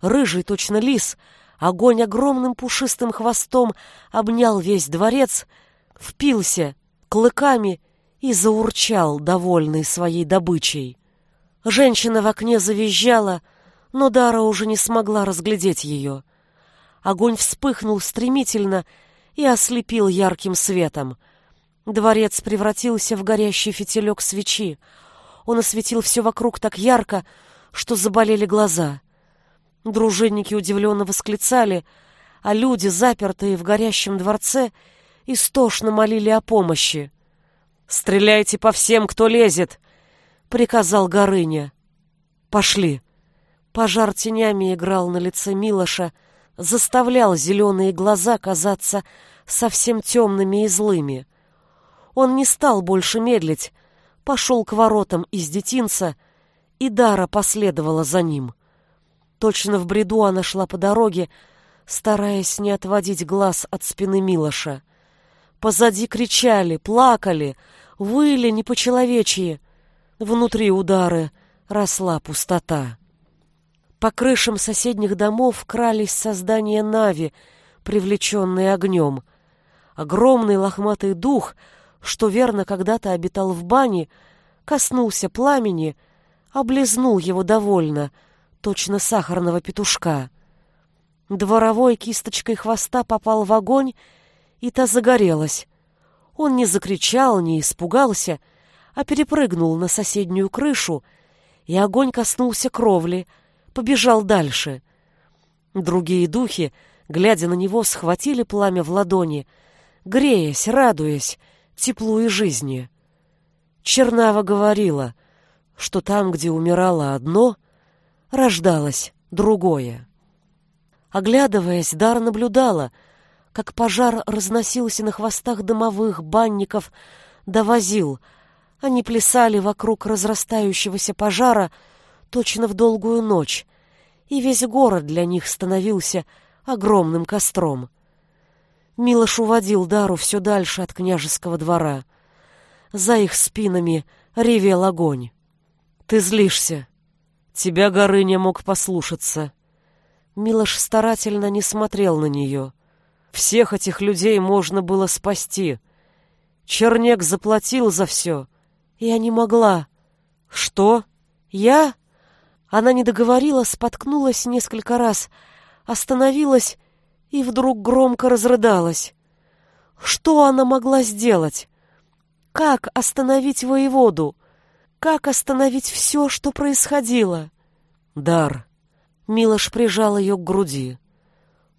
Рыжий, точно лис, огонь огромным пушистым хвостом обнял весь дворец, впился клыками и заурчал, довольный своей добычей. Женщина в окне завизжала, но Дара уже не смогла разглядеть ее. Огонь вспыхнул стремительно и ослепил ярким светом. Дворец превратился в горящий фитилек свечи. Он осветил все вокруг так ярко, что заболели глаза. Дружинники удивленно восклицали, а люди, запертые в горящем дворце, истошно молили о помощи. «Стреляйте по всем, кто лезет!» — приказал Горыня. «Пошли!» Пожар тенями играл на лице Милоша, заставлял зеленые глаза казаться совсем темными и злыми. Он не стал больше медлить, пошел к воротам из детинца, и Дара последовала за ним. Точно в бреду она шла по дороге, стараясь не отводить глаз от спины Милоша. Позади кричали, плакали, выли не по-человечьи. Внутри удары росла пустота. По крышам соседних домов крались создания Нави, привлеченные огнем. Огромный лохматый дух, что верно когда-то обитал в бане, коснулся пламени, облизнул его довольно, точно сахарного петушка. Дворовой кисточкой хвоста попал в огонь, и та загорелась. Он не закричал, не испугался, а перепрыгнул на соседнюю крышу, и огонь коснулся кровли — побежал дальше. Другие духи, глядя на него, схватили пламя в ладони, греясь, радуясь теплу и жизни. Чернава говорила, что там, где умирало одно, рождалось другое. Оглядываясь, Дар наблюдала, как пожар разносился на хвостах дымовых банников, довозил. Они плясали вокруг разрастающегося пожара, точно в долгую ночь, и весь город для них становился огромным костром. Милош уводил Дару все дальше от княжеского двора. За их спинами ревел огонь. «Ты злишься. Тебя Горыня мог послушаться». Милош старательно не смотрел на нее. Всех этих людей можно было спасти. Чернек заплатил за все. Я не могла. Что? Я? Она не договорила, споткнулась несколько раз, остановилась и вдруг громко разрыдалась. Что она могла сделать? Как остановить воеводу? Как остановить все, что происходило? Дар. Милош прижал ее к груди.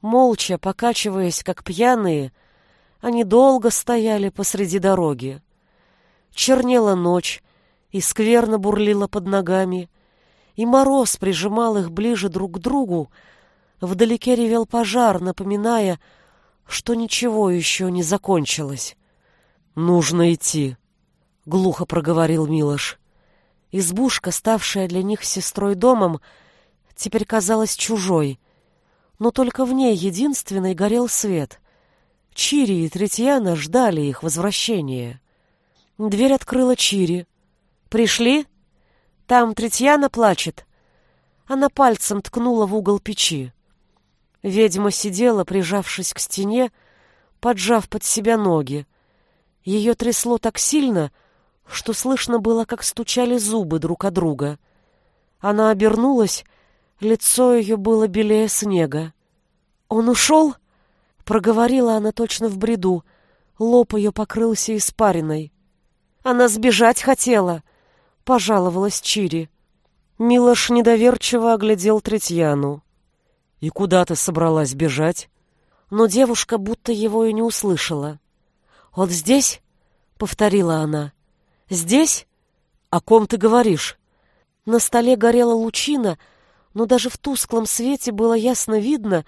Молча, покачиваясь, как пьяные, они долго стояли посреди дороги. Чернела ночь, и скверно бурлила под ногами, и мороз прижимал их ближе друг к другу, вдалеке ревел пожар, напоминая, что ничего еще не закончилось. «Нужно идти», — глухо проговорил Милош. Избушка, ставшая для них сестрой домом, теперь казалась чужой, но только в ней единственной горел свет. Чири и Третьяна ждали их возвращения. Дверь открыла Чири. «Пришли? Там Третьяна плачет». Она пальцем ткнула в угол печи. Ведьма сидела, прижавшись к стене, поджав под себя ноги. Ее трясло так сильно, что слышно было, как стучали зубы друг о друга. Она обернулась, лицо ее было белее снега. «Он ушел?» — проговорила она точно в бреду. Лоб ее покрылся испариной. «Она сбежать хотела!» — пожаловалась Чири. Милош недоверчиво оглядел Третьяну. «И куда ты собралась бежать?» Но девушка будто его и не услышала. «Вот здесь?» — повторила она. «Здесь? О ком ты говоришь?» На столе горела лучина, но даже в тусклом свете было ясно видно,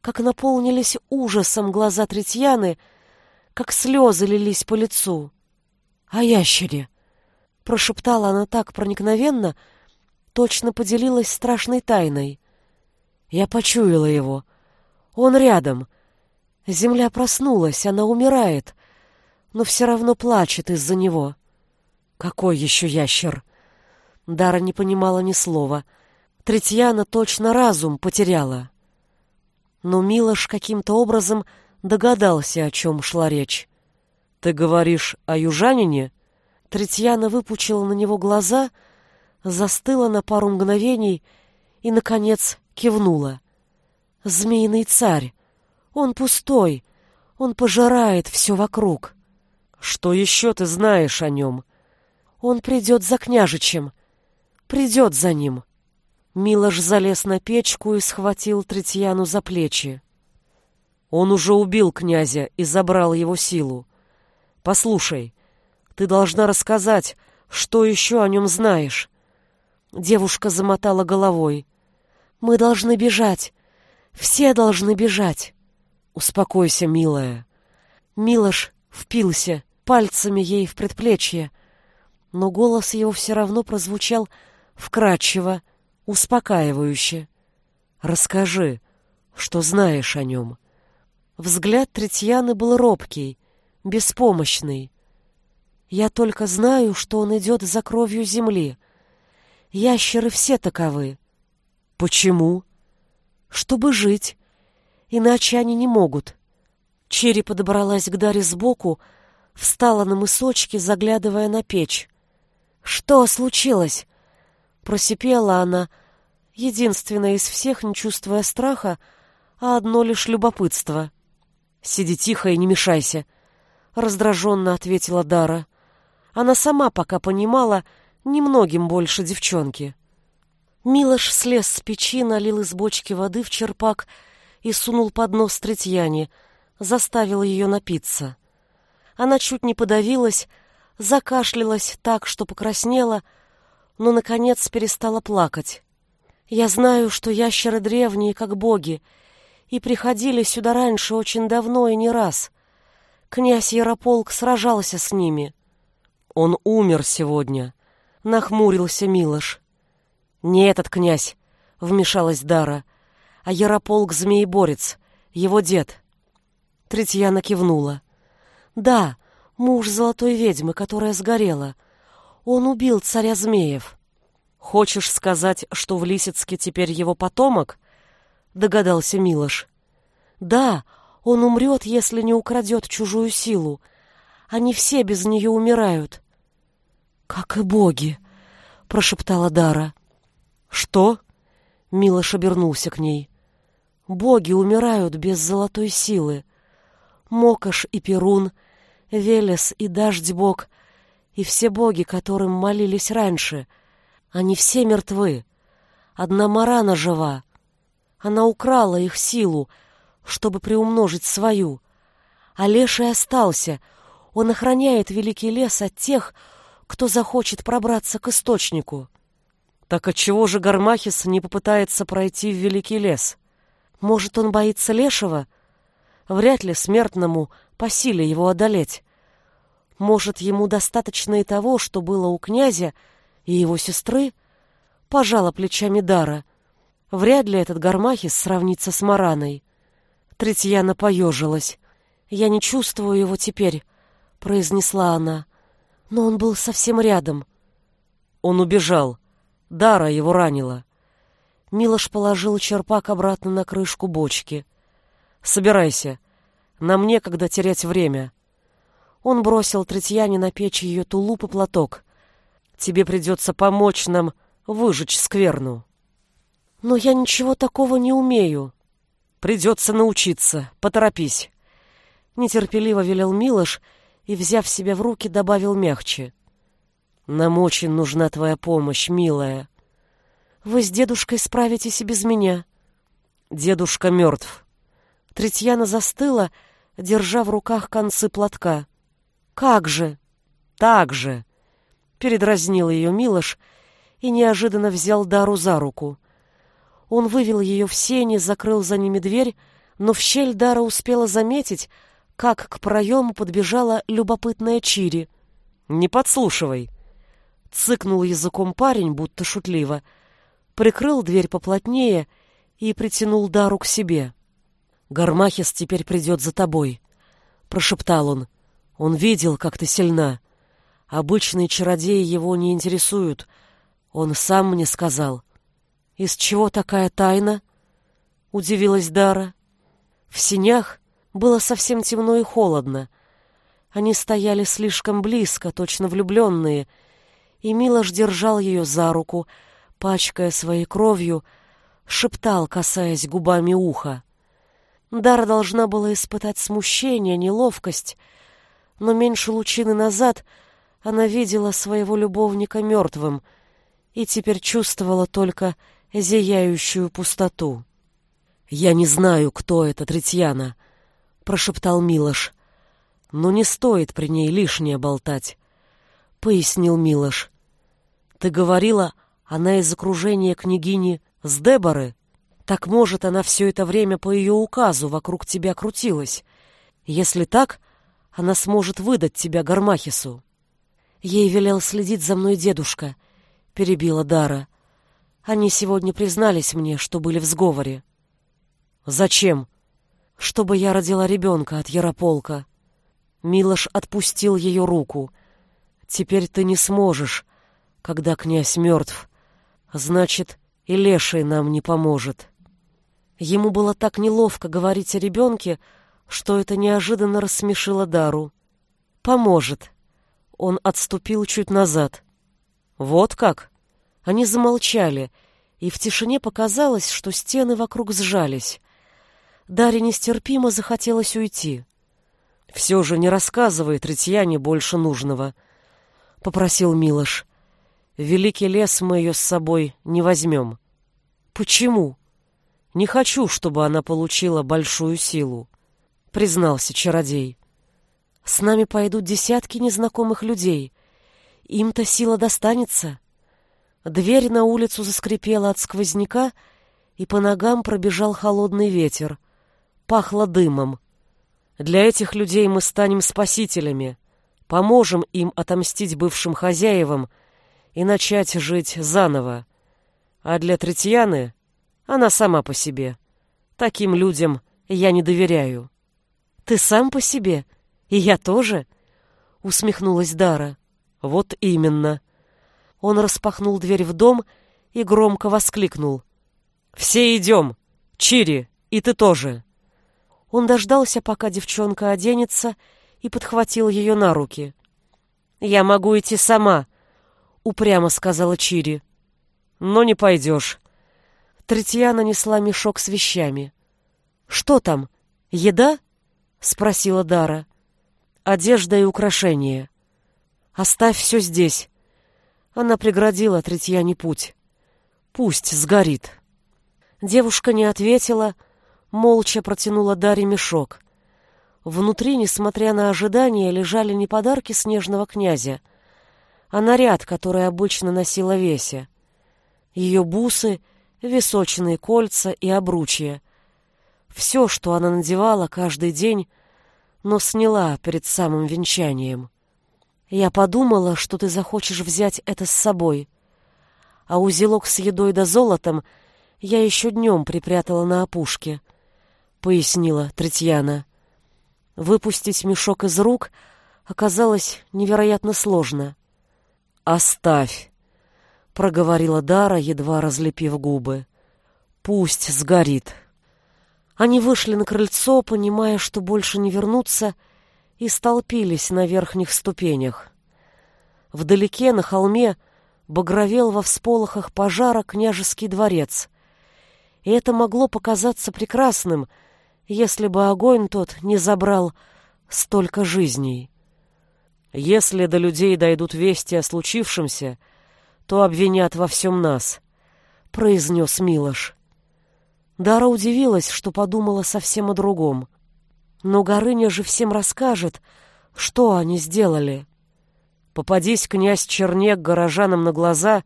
как наполнились ужасом глаза Третьяны, как слезы лились по лицу. «О ящере!» — прошептала она так проникновенно, точно поделилась страшной тайной. Я почуяла его. Он рядом. Земля проснулась, она умирает, но все равно плачет из-за него. Какой еще ящер? Дара не понимала ни слова. Третьяна точно разум потеряла. Но Милош каким-то образом догадался, о чем шла речь. «Ты говоришь о южанине?» Третьяна выпучила на него глаза, застыла на пару мгновений и, наконец, кивнула. «Змеиный царь! Он пустой! Он пожирает все вокруг!» «Что еще ты знаешь о нем?» «Он придет за княжичем! Придет за ним!» Милош залез на печку и схватил Третьяну за плечи. Он уже убил князя и забрал его силу. Послушай, ты должна рассказать, что еще о нем знаешь. Девушка замотала головой. Мы должны бежать. Все должны бежать. Успокойся, милая. Милош впился пальцами ей в предплечье, но голос его все равно прозвучал вкрадчиво, успокаивающе. Расскажи, что знаешь о нем. Взгляд Третьяны был робкий, беспомощный. Я только знаю, что он идет за кровью земли. Ящеры все таковы. Почему? Чтобы жить. Иначе они не могут. Черри подобралась к Даре сбоку, встала на мысочки, заглядывая на печь. «Что случилось?» Просипела она, единственная из всех, не чувствуя страха, а одно лишь любопытство. «Сиди тихо и не мешайся», — раздраженно ответила Дара. Она сама пока понимала немногим больше девчонки. Милош слез с печи, налил из бочки воды в черпак и сунул под нос Третьяне, заставил ее напиться. Она чуть не подавилась, закашлялась так, что покраснела, но, наконец, перестала плакать. «Я знаю, что ящеры древние, как боги, и приходили сюда раньше очень давно и не раз. Князь Ярополк сражался с ними». «Он умер сегодня», — нахмурился Милош. «Не этот князь», — вмешалась Дара, — «а Ярополк-змееборец, его дед». Третьяна кивнула. «Да, муж золотой ведьмы, которая сгорела. Он убил царя змеев». «Хочешь сказать, что в Лисицке теперь его потомок?» — догадался Милош. «Да, он умрет, если не украдет чужую силу. Они все без нее умирают». «Как и боги!» — прошептала Дара. «Что?» — Милош обернулся к ней. «Боги умирают без золотой силы. Мокаш и Перун, Велес и Дождь-бог, и все боги, которым молились раньше, они все мертвы. Одна Марана жива. Она украла их силу, чтобы приумножить свою. А Леший остался. Он охраняет великий лес от тех, кто захочет пробраться к источнику. Так отчего же Гармахис не попытается пройти в Великий лес? Может, он боится лешего? Вряд ли смертному по силе его одолеть. Может, ему достаточно и того, что было у князя и его сестры? Пожала плечами Дара. Вряд ли этот Гармахис сравнится с Мараной. Третьяна поежилась. «Я не чувствую его теперь», — произнесла она. «Но он был совсем рядом». Он убежал. Дара его ранила. Милош положил черпак обратно на крышку бочки. «Собирайся. Нам некогда терять время». Он бросил Третьяне на печь ее тулуп и платок. «Тебе придется помочь нам выжечь скверну». «Но я ничего такого не умею». «Придется научиться. Поторопись». Нетерпеливо велел Милош и, взяв себя в руки, добавил мягче. «Нам очень нужна твоя помощь, милая». «Вы с дедушкой справитесь и без меня». «Дедушка мертв». Третьяна застыла, держа в руках концы платка. «Как же?» «Так же!» — передразнил ее Милош и неожиданно взял Дару за руку. Он вывел ее в сени, закрыл за ними дверь, но в щель Дара успела заметить, как к проему подбежала любопытная Чири. «Не подслушивай!» Цыкнул языком парень, будто шутливо, прикрыл дверь поплотнее и притянул Дару к себе. «Гармахис теперь придет за тобой», — прошептал он. «Он видел, как ты сильна. Обычные чародеи его не интересуют. Он сам мне сказал. «Из чего такая тайна?» — удивилась Дара. В синях было совсем темно и холодно. Они стояли слишком близко, точно влюбленные, и Милош держал ее за руку, пачкая своей кровью, шептал, касаясь губами уха. Дара должна была испытать смущение, неловкость, но меньше лучины назад она видела своего любовника мертвым и теперь чувствовала только зияющую пустоту. «Я не знаю, кто это, Третьяна», — прошептал Милош. «Но не стоит при ней лишнее болтать», — пояснил Милош. «Ты говорила, она из окружения княгини с Деборы? Так, может, она все это время по ее указу вокруг тебя крутилась. Если так, она сможет выдать тебя Гармахису». «Ей велел следить за мной дедушка», — перебила Дара. Они сегодня признались мне, что были в сговоре. Зачем? Чтобы я родила ребенка от Ярополка. Милош отпустил ее руку. Теперь ты не сможешь, когда князь мертв. Значит, и леший нам не поможет. Ему было так неловко говорить о ребенке, что это неожиданно рассмешило Дару. Поможет. Он отступил чуть назад. Вот как? Они замолчали, и в тишине показалось, что стены вокруг сжались. Дарье нестерпимо захотелось уйти. «Все же не рассказывай Третьяне больше нужного», — попросил Милош. «Великий лес мы ее с собой не возьмем». «Почему?» «Не хочу, чтобы она получила большую силу», — признался чародей. «С нами пойдут десятки незнакомых людей. Им-то сила достанется». Дверь на улицу заскрипела от сквозняка, и по ногам пробежал холодный ветер. Пахло дымом. Для этих людей мы станем спасителями, поможем им отомстить бывшим хозяевам и начать жить заново. А для Третьяны она сама по себе. Таким людям я не доверяю. Ты сам по себе, и я тоже, усмехнулась Дара. Вот именно. Он распахнул дверь в дом и громко воскликнул. «Все идем! Чири, и ты тоже!» Он дождался, пока девчонка оденется, и подхватил ее на руки. «Я могу идти сама», — упрямо сказала Чири. «Но не пойдешь». Третьяна несла мешок с вещами. «Что там? Еда?» — спросила Дара. «Одежда и украшения. Оставь все здесь. Она преградила Третьяне путь. Пусть сгорит. Девушка не ответила, молча протянула Даре мешок. Внутри, несмотря на ожидания, лежали не подарки снежного князя, а наряд, который обычно носила Веся. Ее бусы, височные кольца и обручья. Все, что она надевала каждый день, но сняла перед самым венчанием. Я подумала, что ты захочешь взять это с собой. А узелок с едой да золотом я еще днем припрятала на опушке, — пояснила Третьяна. Выпустить мешок из рук оказалось невероятно сложно. «Оставь», — проговорила Дара, едва разлепив губы. «Пусть сгорит». Они вышли на крыльцо, понимая, что больше не вернутся, и столпились на верхних ступенях. Вдалеке, на холме, багровел во всполохах пожара княжеский дворец. И это могло показаться прекрасным, если бы огонь тот не забрал столько жизней. Если до людей дойдут вести о случившемся, то обвинят во всем нас, — произнес Милош. Дара удивилась, что подумала совсем о другом. Но Горыня же всем расскажет, что они сделали. Попадись князь Чернек горожанам на глаза,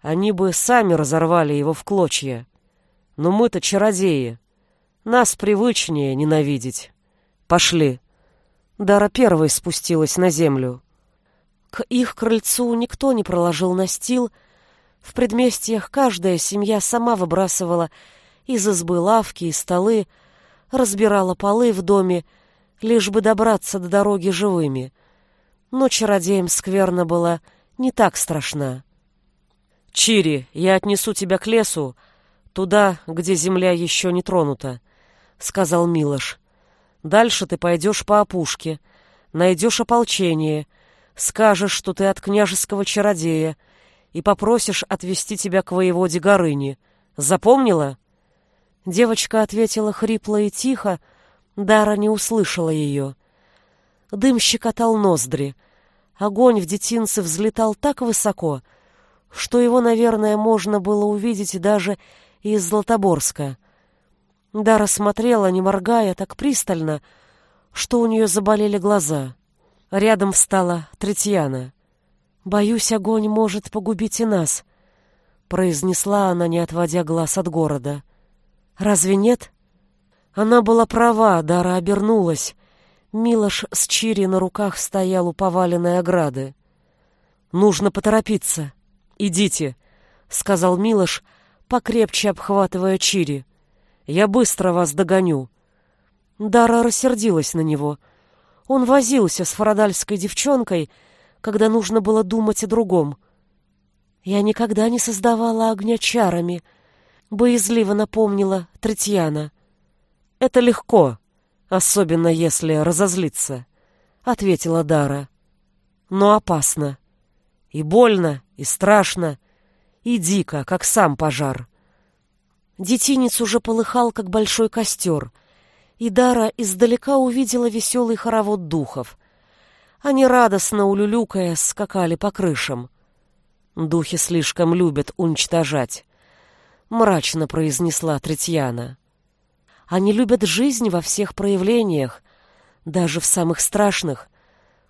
они бы сами разорвали его в клочья. Но мы-то чародеи. Нас привычнее ненавидеть. Пошли. Дара первой спустилась на землю. К их крыльцу никто не проложил настил. В предместьях каждая семья сама выбрасывала из избы лавки и столы, разбирала полы в доме, лишь бы добраться до дороги живыми. Но чародеям скверно была не так страшна. «Чири, я отнесу тебя к лесу, туда, где земля еще не тронута», — сказал Милош. «Дальше ты пойдешь по опушке, найдешь ополчение, скажешь, что ты от княжеского чародея, и попросишь отвести тебя к воеводе Горыни. Запомнила?» Девочка ответила хрипло и тихо, Дара не услышала ее. Дым щекотал ноздри. Огонь в детинце взлетал так высоко, что его, наверное, можно было увидеть даже из Златоборска. Дара смотрела, не моргая, так пристально, что у нее заболели глаза. Рядом встала Третьяна. «Боюсь, огонь может погубить и нас», — произнесла она, не отводя глаз от города. Разве нет? Она была права, Дара обернулась. Милош с Чири на руках стоял у поваленной ограды. «Нужно поторопиться. Идите», — сказал Милош, покрепче обхватывая Чири. «Я быстро вас догоню». Дара рассердилась на него. Он возился с фарадальской девчонкой, когда нужно было думать о другом. «Я никогда не создавала огня чарами», — боязливо напомнила Третьяна. «Это легко, особенно если разозлиться», — ответила Дара. «Но опасно. И больно, и страшно, и дико, как сам пожар». Детинец уже полыхал, как большой костер, и Дара издалека увидела веселый хоровод духов. Они радостно улюлюкая скакали по крышам. Духи слишком любят уничтожать мрачно произнесла Третьяна. Они любят жизнь во всех проявлениях, даже в самых страшных,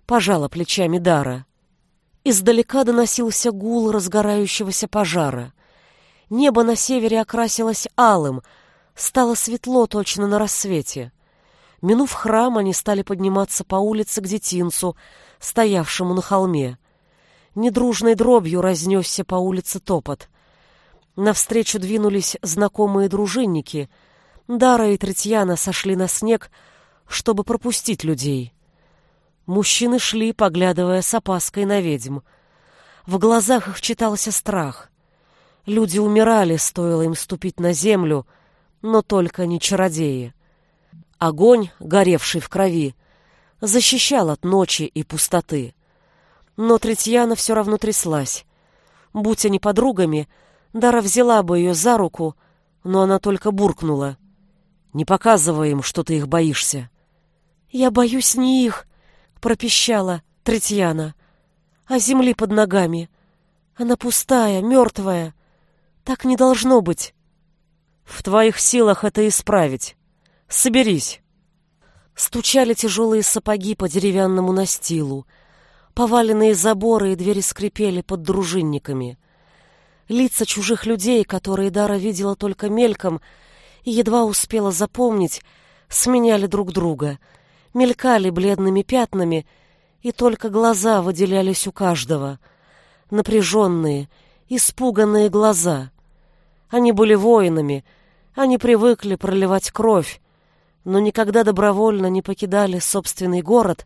пожала плечами Дара. Издалека доносился гул разгорающегося пожара. Небо на севере окрасилось алым, стало светло точно на рассвете. Минув храм, они стали подниматься по улице к детинцу, стоявшему на холме. Недружной дробью разнесся по улице топот. Навстречу двинулись знакомые дружинники. Дара и Третьяна сошли на снег, чтобы пропустить людей. Мужчины шли, поглядывая с опаской на ведьм. В глазах их читался страх. Люди умирали, стоило им ступить на землю, но только не чародеи. Огонь, горевший в крови, защищал от ночи и пустоты. Но Третьяна все равно тряслась. Будь они подругами, Дара взяла бы ее за руку, но она только буркнула. «Не показывай им, что ты их боишься». «Я боюсь не их», — пропищала Третьяна, — «а земли под ногами. Она пустая, мертвая. Так не должно быть». «В твоих силах это исправить. Соберись». Стучали тяжелые сапоги по деревянному настилу. Поваленные заборы и двери скрипели под дружинниками. Лица чужих людей, которые Дара видела только мельком и едва успела запомнить, сменяли друг друга, мелькали бледными пятнами, и только глаза выделялись у каждого. Напряженные, испуганные глаза. Они были воинами, они привыкли проливать кровь, но никогда добровольно не покидали собственный город,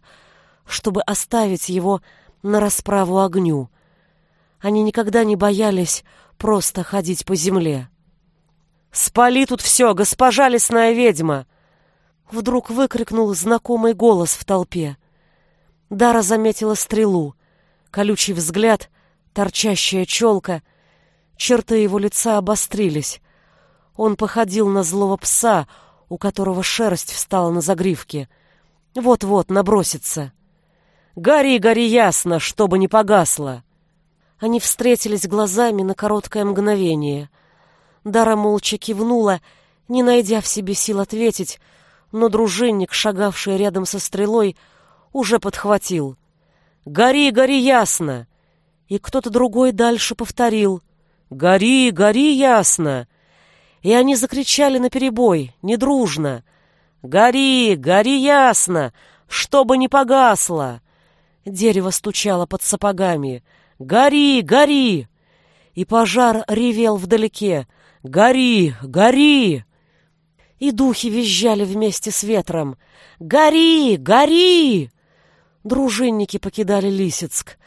чтобы оставить его на расправу огню. Они никогда не боялись просто ходить по земле. «Спали тут все, госпожа лесная ведьма!» Вдруг выкрикнул знакомый голос в толпе. Дара заметила стрелу, колючий взгляд, торчащая челка. Черты его лица обострились. Он походил на злого пса, у которого шерсть встала на загривке. Вот-вот набросится. «Гори, гори ясно, чтобы не погасло!» Они встретились глазами на короткое мгновение. Дара молча кивнула, не найдя в себе сил ответить, но дружинник, шагавший рядом со стрелой, уже подхватил. «Гори, гори ясно!» И кто-то другой дальше повторил. «Гори, гори ясно!» И они закричали наперебой, недружно. «Гори, гори ясно! Чтобы не погасло!» Дерево стучало под сапогами. «Гори, гори!» И пожар ревел вдалеке. «Гори, гори!» И духи визжали вместе с ветром. «Гори, гори!» Дружинники покидали Лисицк.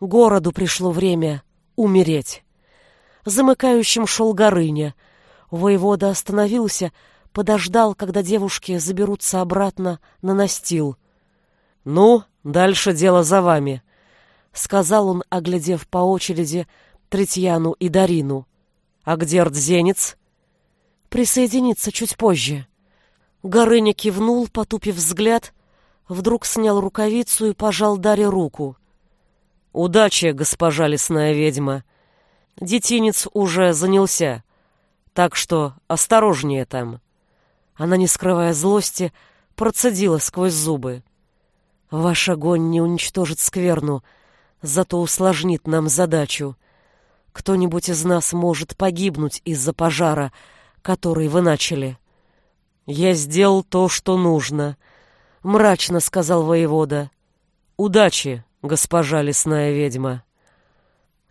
Городу пришло время умереть. Замыкающим шел Горыня — Воевода остановился, подождал, когда девушки заберутся обратно на настил. «Ну, дальше дело за вами», — сказал он, оглядев по очереди Третьяну и Дарину. «А где Рдзенец?» «Присоединиться чуть позже». Горыня кивнул, потупив взгляд, вдруг снял рукавицу и пожал Даре руку. «Удачи, госпожа лесная ведьма. Детинец уже занялся. Так что осторожнее там. Она, не скрывая злости, процедила сквозь зубы. Ваш огонь не уничтожит скверну, зато усложнит нам задачу. Кто-нибудь из нас может погибнуть из-за пожара, который вы начали. Я сделал то, что нужно, мрачно сказал воевода. Удачи, госпожа лесная ведьма.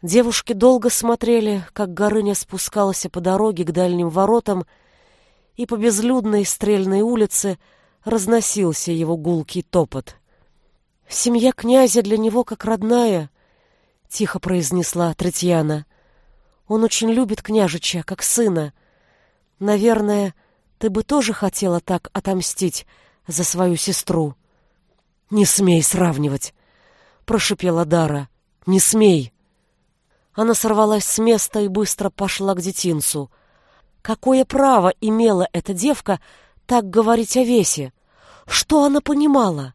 Девушки долго смотрели, как Горыня спускалась по дороге к дальним воротам, и по безлюдной стрельной улице разносился его гулкий топот. «Семья князя для него как родная», — тихо произнесла Третьяна. «Он очень любит княжича, как сына. Наверное, ты бы тоже хотела так отомстить за свою сестру». «Не смей сравнивать», — прошипела Дара. «Не смей». Она сорвалась с места и быстро пошла к детинцу. Какое право имела эта девка так говорить о весе? Что она понимала?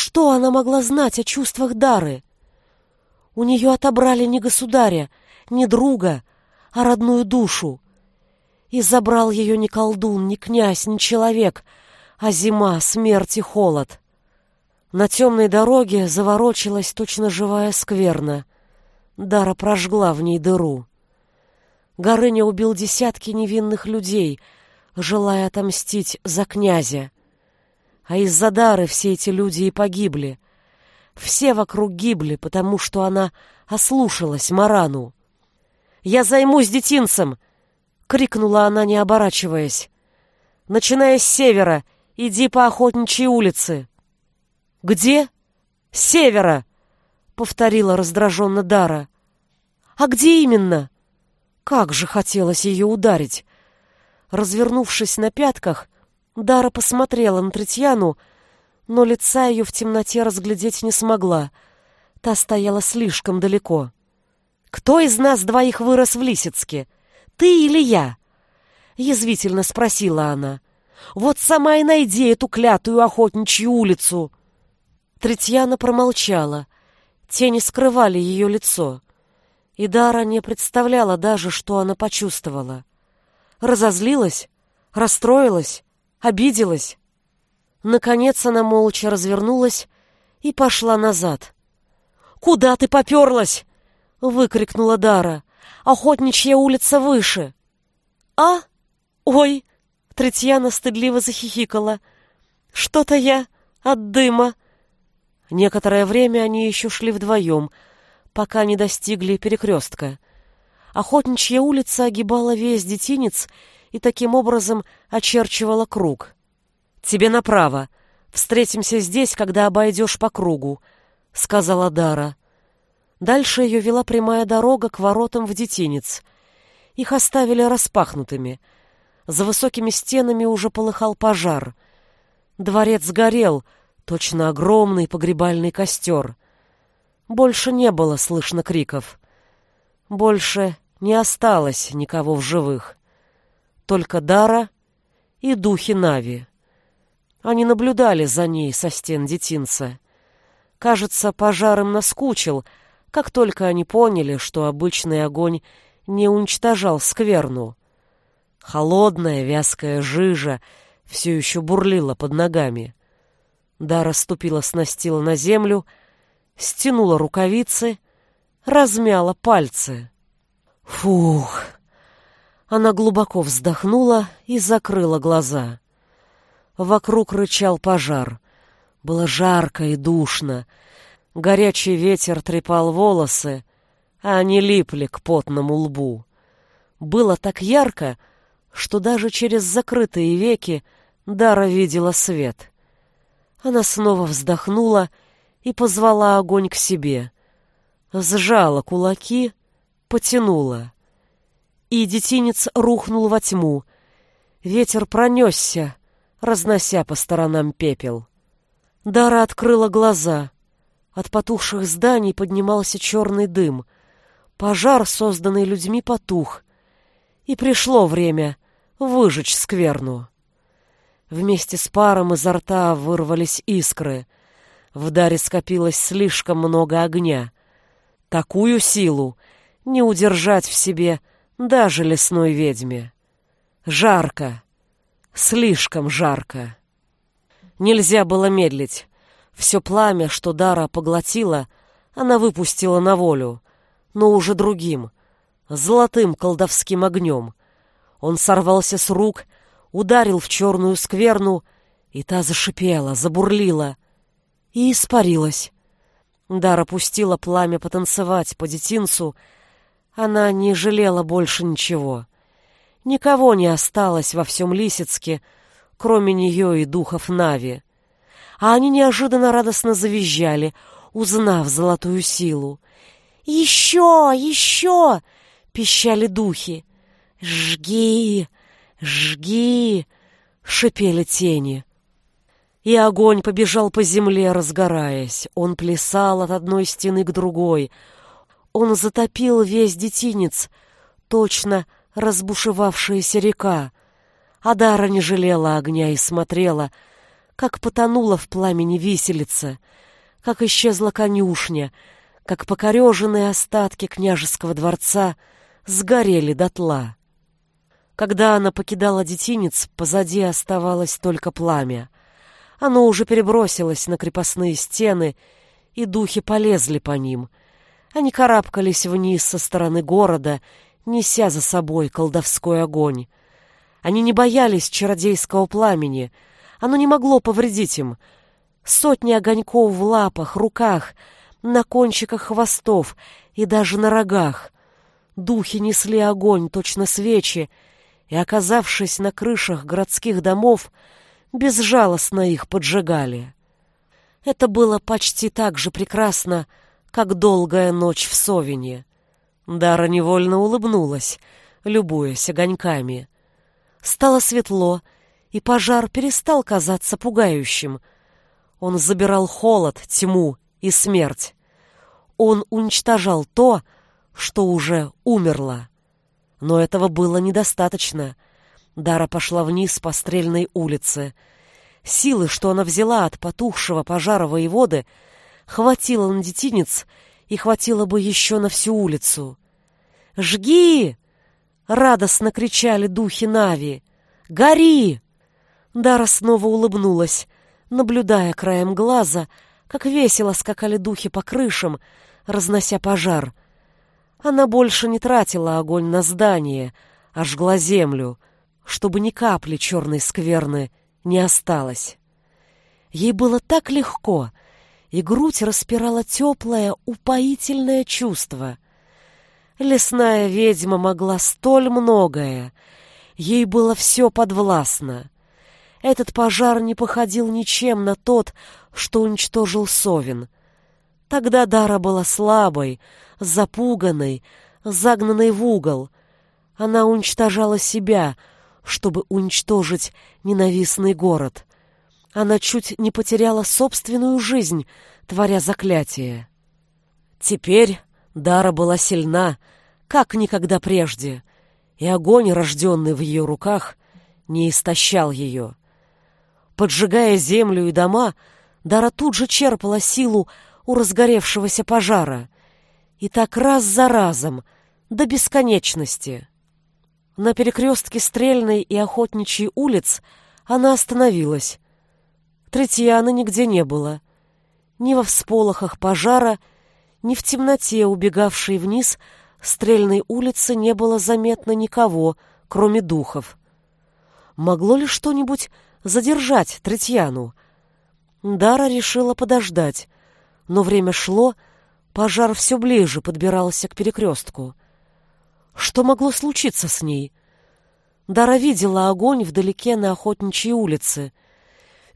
Что она могла знать о чувствах Дары? У нее отобрали не государя, не друга, а родную душу. И забрал ее не колдун, не князь, не человек, а зима, смерть и холод. На темной дороге заворочилась точно живая скверна — Дара прожгла в ней дыру. Горыня убил десятки невинных людей, желая отомстить за князя. А из-за Дары все эти люди и погибли. Все вокруг гибли, потому что она ослушалась Марану. «Я займусь детинцем!» — крикнула она, не оборачиваясь. «Начиная с севера, иди по охотничьей улице». «Где?» «С севера!» повторила раздраженно Дара. А где именно? Как же хотелось ее ударить. Развернувшись на пятках, Дара посмотрела на Третьяну, но лица ее в темноте разглядеть не смогла. Та стояла слишком далеко. «Кто из нас двоих вырос в Лисицке? Ты или я?» Язвительно спросила она. «Вот сама и найди эту клятую охотничью улицу!» Третьяна промолчала — Тени скрывали ее лицо, и Дара не представляла даже, что она почувствовала. Разозлилась, расстроилась, обиделась. Наконец она молча развернулась и пошла назад. «Куда ты поперлась?» — выкрикнула Дара. «Охотничья улица выше». «А? Ой!» — Третьяна стыдливо захихикала. «Что-то я от дыма». Некоторое время они еще шли вдвоем, пока не достигли перекрестка. Охотничья улица огибала весь детинец и таким образом очерчивала круг. «Тебе направо. Встретимся здесь, когда обойдешь по кругу», — сказала Дара. Дальше ее вела прямая дорога к воротам в детинец. Их оставили распахнутыми. За высокими стенами уже полыхал пожар. Дворец сгорел, точно огромный погребальный костер. Больше не было слышно криков. Больше не осталось никого в живых. Только Дара и духи Нави. Они наблюдали за ней со стен детинца. Кажется, пожар им наскучил, как только они поняли, что обычный огонь не уничтожал скверну. Холодная вязкая жижа все еще бурлила под ногами. Дара ступила с настила на землю, стянула рукавицы, размяла пальцы. Фух! Она глубоко вздохнула и закрыла глаза. Вокруг рычал пожар. Было жарко и душно. Горячий ветер трепал волосы, а они липли к потному лбу. Было так ярко, что даже через закрытые веки Дара видела свет. Она снова вздохнула и позвала огонь к себе. Сжала кулаки, потянула. И детинец рухнул во тьму. Ветер пронесся, разнося по сторонам пепел. Дара открыла глаза. От потухших зданий поднимался черный дым. Пожар, созданный людьми, потух. И пришло время выжечь скверну. Вместе с паром изо рта вырвались искры. В даре скопилось слишком много огня. Такую силу не удержать в себе даже лесной ведьме. Жарко. Слишком жарко. Нельзя было медлить. Все пламя, что Дара поглотила, она выпустила на волю, но уже другим, золотым колдовским огнем. Он сорвался с рук, ударил в черную скверну, и та зашипела, забурлила и испарилась. Дара пустила пламя потанцевать по детинцу, она не жалела больше ничего — Никого не осталось во всем Лисицке, кроме нее и духов Нави. А они неожиданно радостно завизжали, узнав золотую силу. «Еще! Еще!» — пищали духи. «Жги! Жги!» — шипели тени. И огонь побежал по земле, разгораясь. Он плясал от одной стены к другой. Он затопил весь детинец, точно разбушевавшаяся река. Адара не жалела огня и смотрела, как потонула в пламени виселица, как исчезла конюшня, как покореженные остатки княжеского дворца сгорели дотла. Когда она покидала детинец, позади оставалось только пламя. Оно уже перебросилось на крепостные стены, и духи полезли по ним. Они карабкались вниз со стороны города неся за собой колдовской огонь. Они не боялись чародейского пламени, оно не могло повредить им. Сотни огоньков в лапах, руках, на кончиках хвостов и даже на рогах. Духи несли огонь, точно свечи, и, оказавшись на крышах городских домов, безжалостно их поджигали. Это было почти так же прекрасно, как долгая ночь в Совине. Дара невольно улыбнулась, любуясь огоньками. Стало светло, и пожар перестал казаться пугающим. Он забирал холод, тьму и смерть. Он уничтожал то, что уже умерло. Но этого было недостаточно. Дара пошла вниз по стрельной улице. Силы, что она взяла от потухшего пожара воеводы, хватило на детинец и хватило бы еще на всю улицу. «Жги!» — радостно кричали духи Нави. «Гори!» Дара снова улыбнулась, наблюдая краем глаза, как весело скакали духи по крышам, разнося пожар. Она больше не тратила огонь на здание, а жгла землю, чтобы ни капли черной скверны не осталось. Ей было так легко, и грудь распирала теплое, упоительное чувство. Лесная ведьма могла столь многое. Ей было все подвластно. Этот пожар не походил ничем на тот, что уничтожил Совин. Тогда Дара была слабой, запуганной, загнанной в угол. Она уничтожала себя, чтобы уничтожить ненавистный город. Она чуть не потеряла собственную жизнь, творя заклятие. Теперь Дара была сильна, как никогда прежде, и огонь, рожденный в ее руках, не истощал ее. Поджигая землю и дома, Дара тут же черпала силу у разгоревшегося пожара. И так раз за разом, до бесконечности. На перекрестке Стрельной и Охотничьей улиц она остановилась. Третьяны нигде не было. Ни во всполохах пожара, ни в темноте, убегавшей вниз, Стрельной улицы не было заметно никого, кроме духов. Могло ли что-нибудь задержать Третьяну? Дара решила подождать, но время шло, пожар все ближе подбирался к перекрестку. Что могло случиться с ней? Дара видела огонь вдалеке на Охотничьей улице.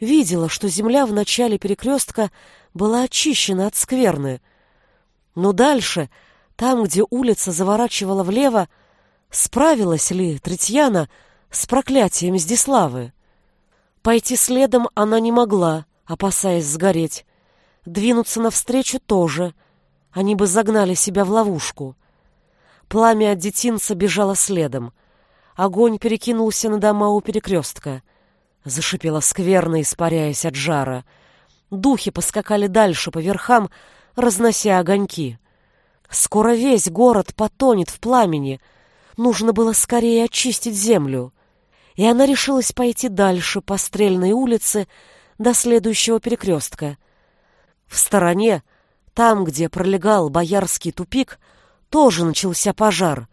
Видела, что земля в начале перекрестка была очищена от скверны. Но дальше, там, где улица заворачивала влево, справилась ли Третьяна с проклятием Здиславы? Пойти следом она не могла, опасаясь сгореть. Двинуться навстречу тоже. Они бы загнали себя в ловушку. Пламя от детинца бежало следом. Огонь перекинулся на дома у перекрестка. Зашипело скверно, испаряясь от жара. Духи поскакали дальше по верхам, разнося огоньки. Скоро весь город потонет в пламени. Нужно было скорее очистить землю. И она решилась пойти дальше по Стрельной улице до следующего перекрестка. В стороне, там, где пролегал Боярский тупик, тоже начался пожар.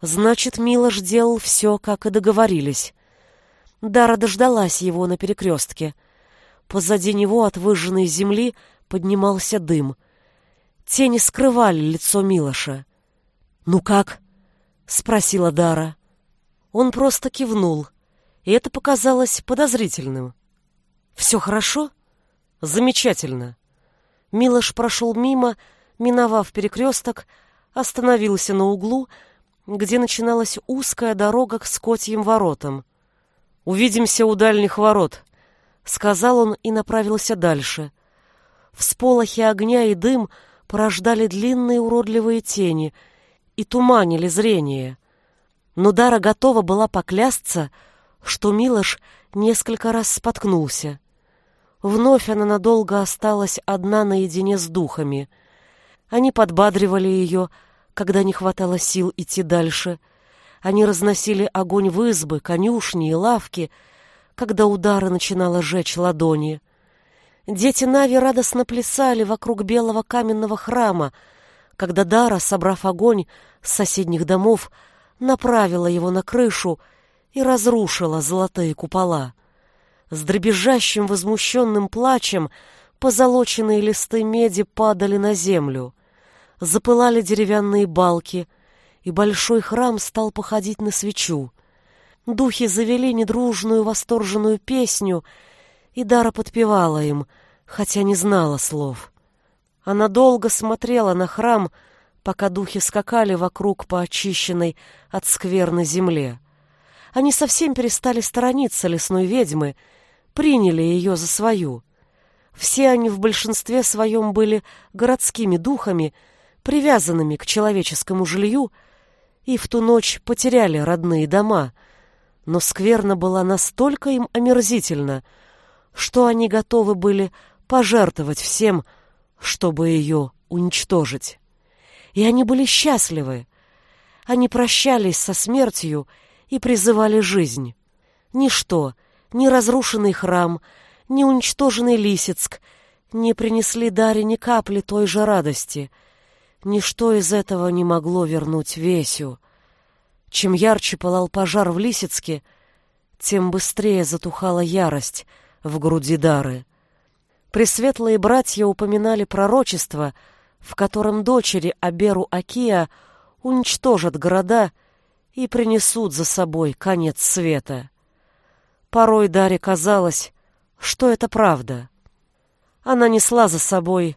Значит, Милош делал все, как и договорились. Дара дождалась его на перекрестке. Позади него от выжженной земли поднимался дым. Тени скрывали лицо Милоша. «Ну как?» — спросила Дара. Он просто кивнул, и это показалось подозрительным. «Все хорошо?» «Замечательно». Милош прошел мимо, миновав перекресток, остановился на углу, где начиналась узкая дорога к скотьим воротам. «Увидимся у дальних ворот», — сказал он и направился дальше. Всполохи огня и дым порождали длинные уродливые тени и туманили зрение. Но Дара готова была поклясться, что Милош несколько раз споткнулся. Вновь она надолго осталась одна наедине с духами. Они подбадривали ее, когда не хватало сил идти дальше. Они разносили огонь в избы, конюшни и лавки, когда удары начинало жечь ладони. Дети Нави радостно плясали вокруг белого каменного храма, когда Дара, собрав огонь с соседних домов, направила его на крышу и разрушила золотые купола. С дребезжащим возмущенным плачем позолоченные листы меди падали на землю. Запылали деревянные балки, и большой храм стал походить на свечу. Духи завели недружную восторженную песню, и Дара подпевала им, хотя не знала слов. Она долго смотрела на храм, пока духи скакали вокруг по очищенной от скверной земле. Они совсем перестали сторониться лесной ведьмы, приняли ее за свою. Все они в большинстве своем были городскими духами, привязанными к человеческому жилью, и в ту ночь потеряли родные дома, но скверна была настолько им омерзительна, что они готовы были пожертвовать всем, чтобы ее уничтожить. И они были счастливы. Они прощались со смертью и призывали жизнь. Ничто — ни разрушенный храм, ни уничтоженный Лисицк не принесли Даре ни капли той же радости. Ничто из этого не могло вернуть Весю. Чем ярче пылал пожар в Лисицке, тем быстрее затухала ярость в груди Дары. Пресветлые братья упоминали пророчество, в котором дочери Аберу Акия уничтожат города и принесут за собой конец света. Порой Даре казалось, что это правда. Она несла за собой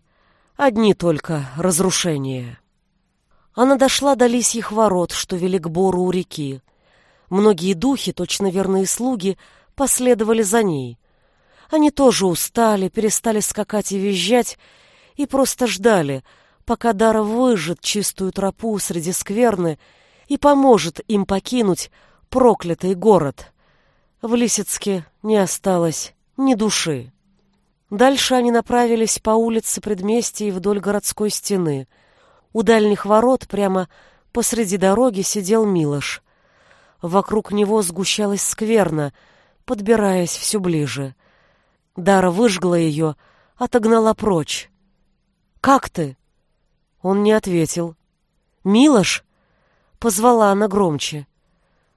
одни только разрушения. Она дошла до лисьих ворот, что вели к бору у реки. Многие духи, точно верные слуги, последовали за ней. Они тоже устали, перестали скакать и визжать, и просто ждали, пока Дара выжжет чистую тропу среди скверны и поможет им покинуть проклятый город. В Лисицке не осталось ни души. Дальше они направились по улице предместья вдоль городской стены. У дальних ворот прямо посреди дороги сидел Милош. Вокруг него сгущалась скверна, подбираясь все ближе. Дара выжгла ее, отогнала прочь. «Как ты?» Он не ответил. «Милош?» — позвала она громче.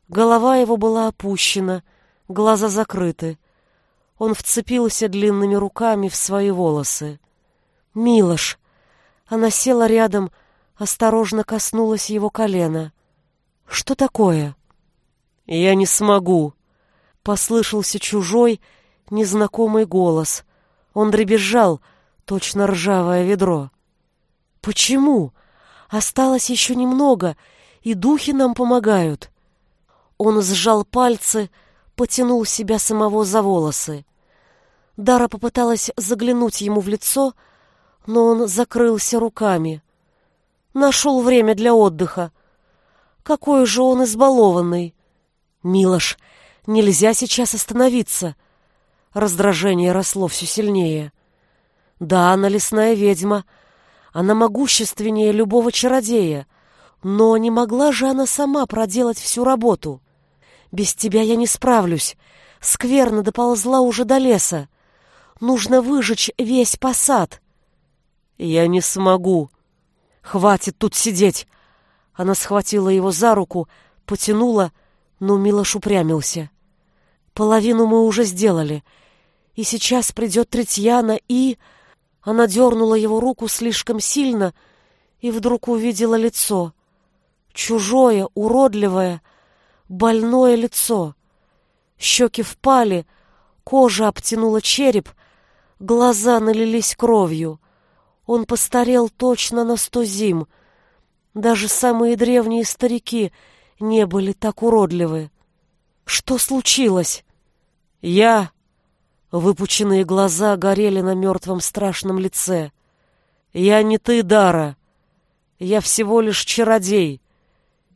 Голова его была опущена, глаза закрыты. Он вцепился длинными руками в свои волосы. «Милош!» Она села рядом, осторожно коснулась его колена. «Что такое?» «Я не смогу!» Послышался чужой, незнакомый голос. Он дребезжал, точно ржавое ведро. «Почему? Осталось еще немного, и духи нам помогают». Он сжал пальцы, потянул себя самого за волосы. Дара попыталась заглянуть ему в лицо, но он закрылся руками. Нашел время для отдыха. Какой же он избалованный. Милош, нельзя сейчас остановиться. Раздражение росло все сильнее. Да, она лесная ведьма. Она могущественнее любого чародея. Но не могла же она сама проделать всю работу. Без тебя я не справлюсь. Скверно доползла уже до леса. Нужно выжечь весь посад. Я не смогу. Хватит тут сидеть. Она схватила его за руку, потянула, но Милош упрямился. Половину мы уже сделали — и сейчас придет Третьяна, и... Она дернула его руку слишком сильно и вдруг увидела лицо. Чужое, уродливое, больное лицо. Щеки впали, кожа обтянула череп, глаза налились кровью. Он постарел точно на сто зим. Даже самые древние старики не были так уродливы. Что случилось? Я... Выпученные глаза горели на мертвом страшном лице. «Я не ты, Дара. Я всего лишь чародей.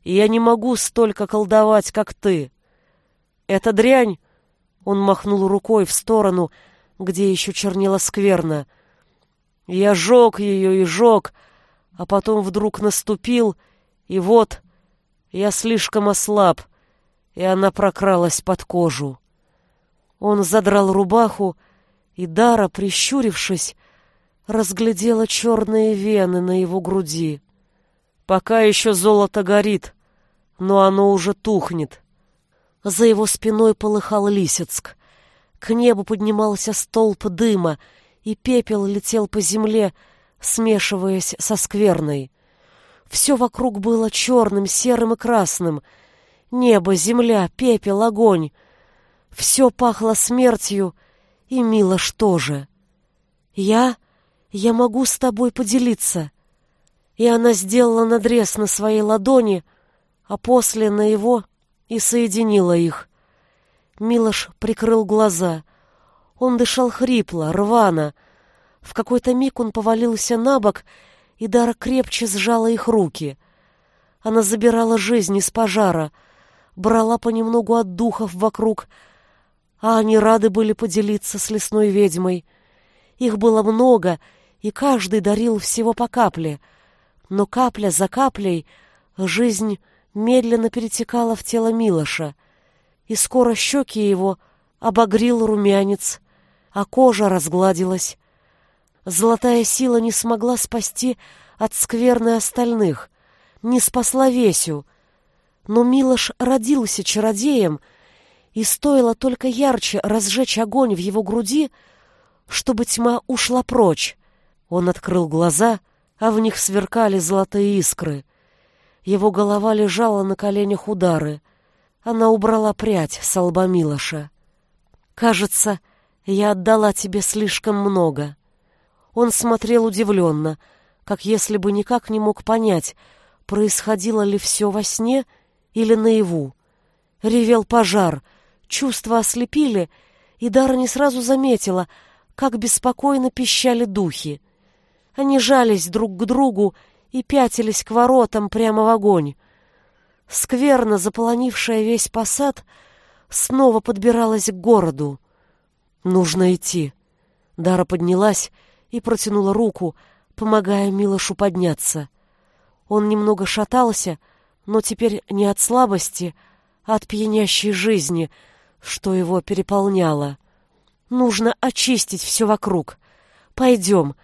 Я не могу столько колдовать, как ты. Эта дрянь...» Он махнул рукой в сторону, где еще чернела скверно. Я жег ее и жег, а потом вдруг наступил, и вот я слишком ослаб, и она прокралась под кожу. Он задрал рубаху, и Дара, прищурившись, разглядела черные вены на его груди. Пока еще золото горит, но оно уже тухнет. За его спиной полыхал Лисицк. К небу поднимался столб дыма, и пепел летел по земле, смешиваясь со скверной. Все вокруг было черным, серым и красным. Небо, земля, пепел, огонь — все пахло смертью, и Милош тоже. Я... я могу с тобой поделиться. И она сделала надрез на своей ладони, а после на его и соединила их. Милош прикрыл глаза. Он дышал хрипло, рвано. В какой-то миг он повалился на бок, и Дара крепче сжала их руки. Она забирала жизнь из пожара, брала понемногу от духов вокруг, а они рады были поделиться с лесной ведьмой. Их было много, и каждый дарил всего по капле. Но капля за каплей жизнь медленно перетекала в тело Милоша, и скоро щеки его обогрил румянец, а кожа разгладилась. Золотая сила не смогла спасти от скверны остальных, не спасла Весю, но Милош родился чародеем — и стоило только ярче разжечь огонь в его груди, чтобы тьма ушла прочь. Он открыл глаза, а в них сверкали золотые искры. Его голова лежала на коленях удары. Она убрала прядь с лба Милоша. «Кажется, я отдала тебе слишком много». Он смотрел удивленно, как если бы никак не мог понять, происходило ли все во сне или наяву. Ревел пожар, чувства ослепили, и Дара не сразу заметила, как беспокойно пищали духи. Они жались друг к другу и пятились к воротам прямо в огонь. Скверно заполонившая весь посад снова подбиралась к городу. «Нужно идти». Дара поднялась и протянула руку, помогая Милошу подняться. Он немного шатался, но теперь не от слабости, а от пьянящей жизни, что его переполняло. Нужно очистить все вокруг. Пойдем,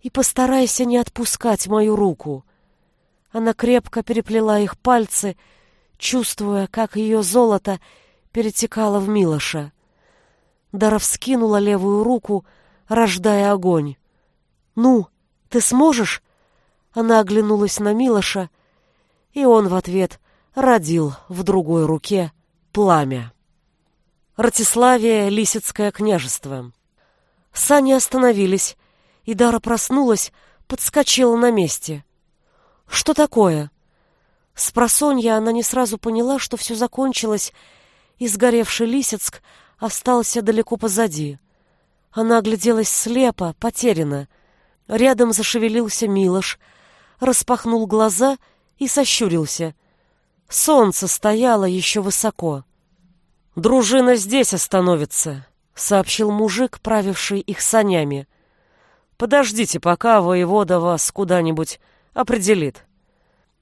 и постарайся не отпускать мою руку. Она крепко переплела их пальцы, чувствуя, как ее золото перетекало в Милоша. Дара вскинула левую руку, рождая огонь. «Ну, ты сможешь?» Она оглянулась на Милоша, и он в ответ родил в другой руке пламя. Ратиславия, Лисицкое княжество. Сани остановились, и Дара проснулась, подскочила на месте. «Что такое?» С просонья она не сразу поняла, что все закончилось, и сгоревший Лисицк остался далеко позади. Она огляделась слепо, потеряна. Рядом зашевелился Милош, распахнул глаза и сощурился. Солнце стояло еще высоко. «Дружина здесь остановится», — сообщил мужик, правивший их санями. «Подождите, пока воевода вас куда-нибудь определит».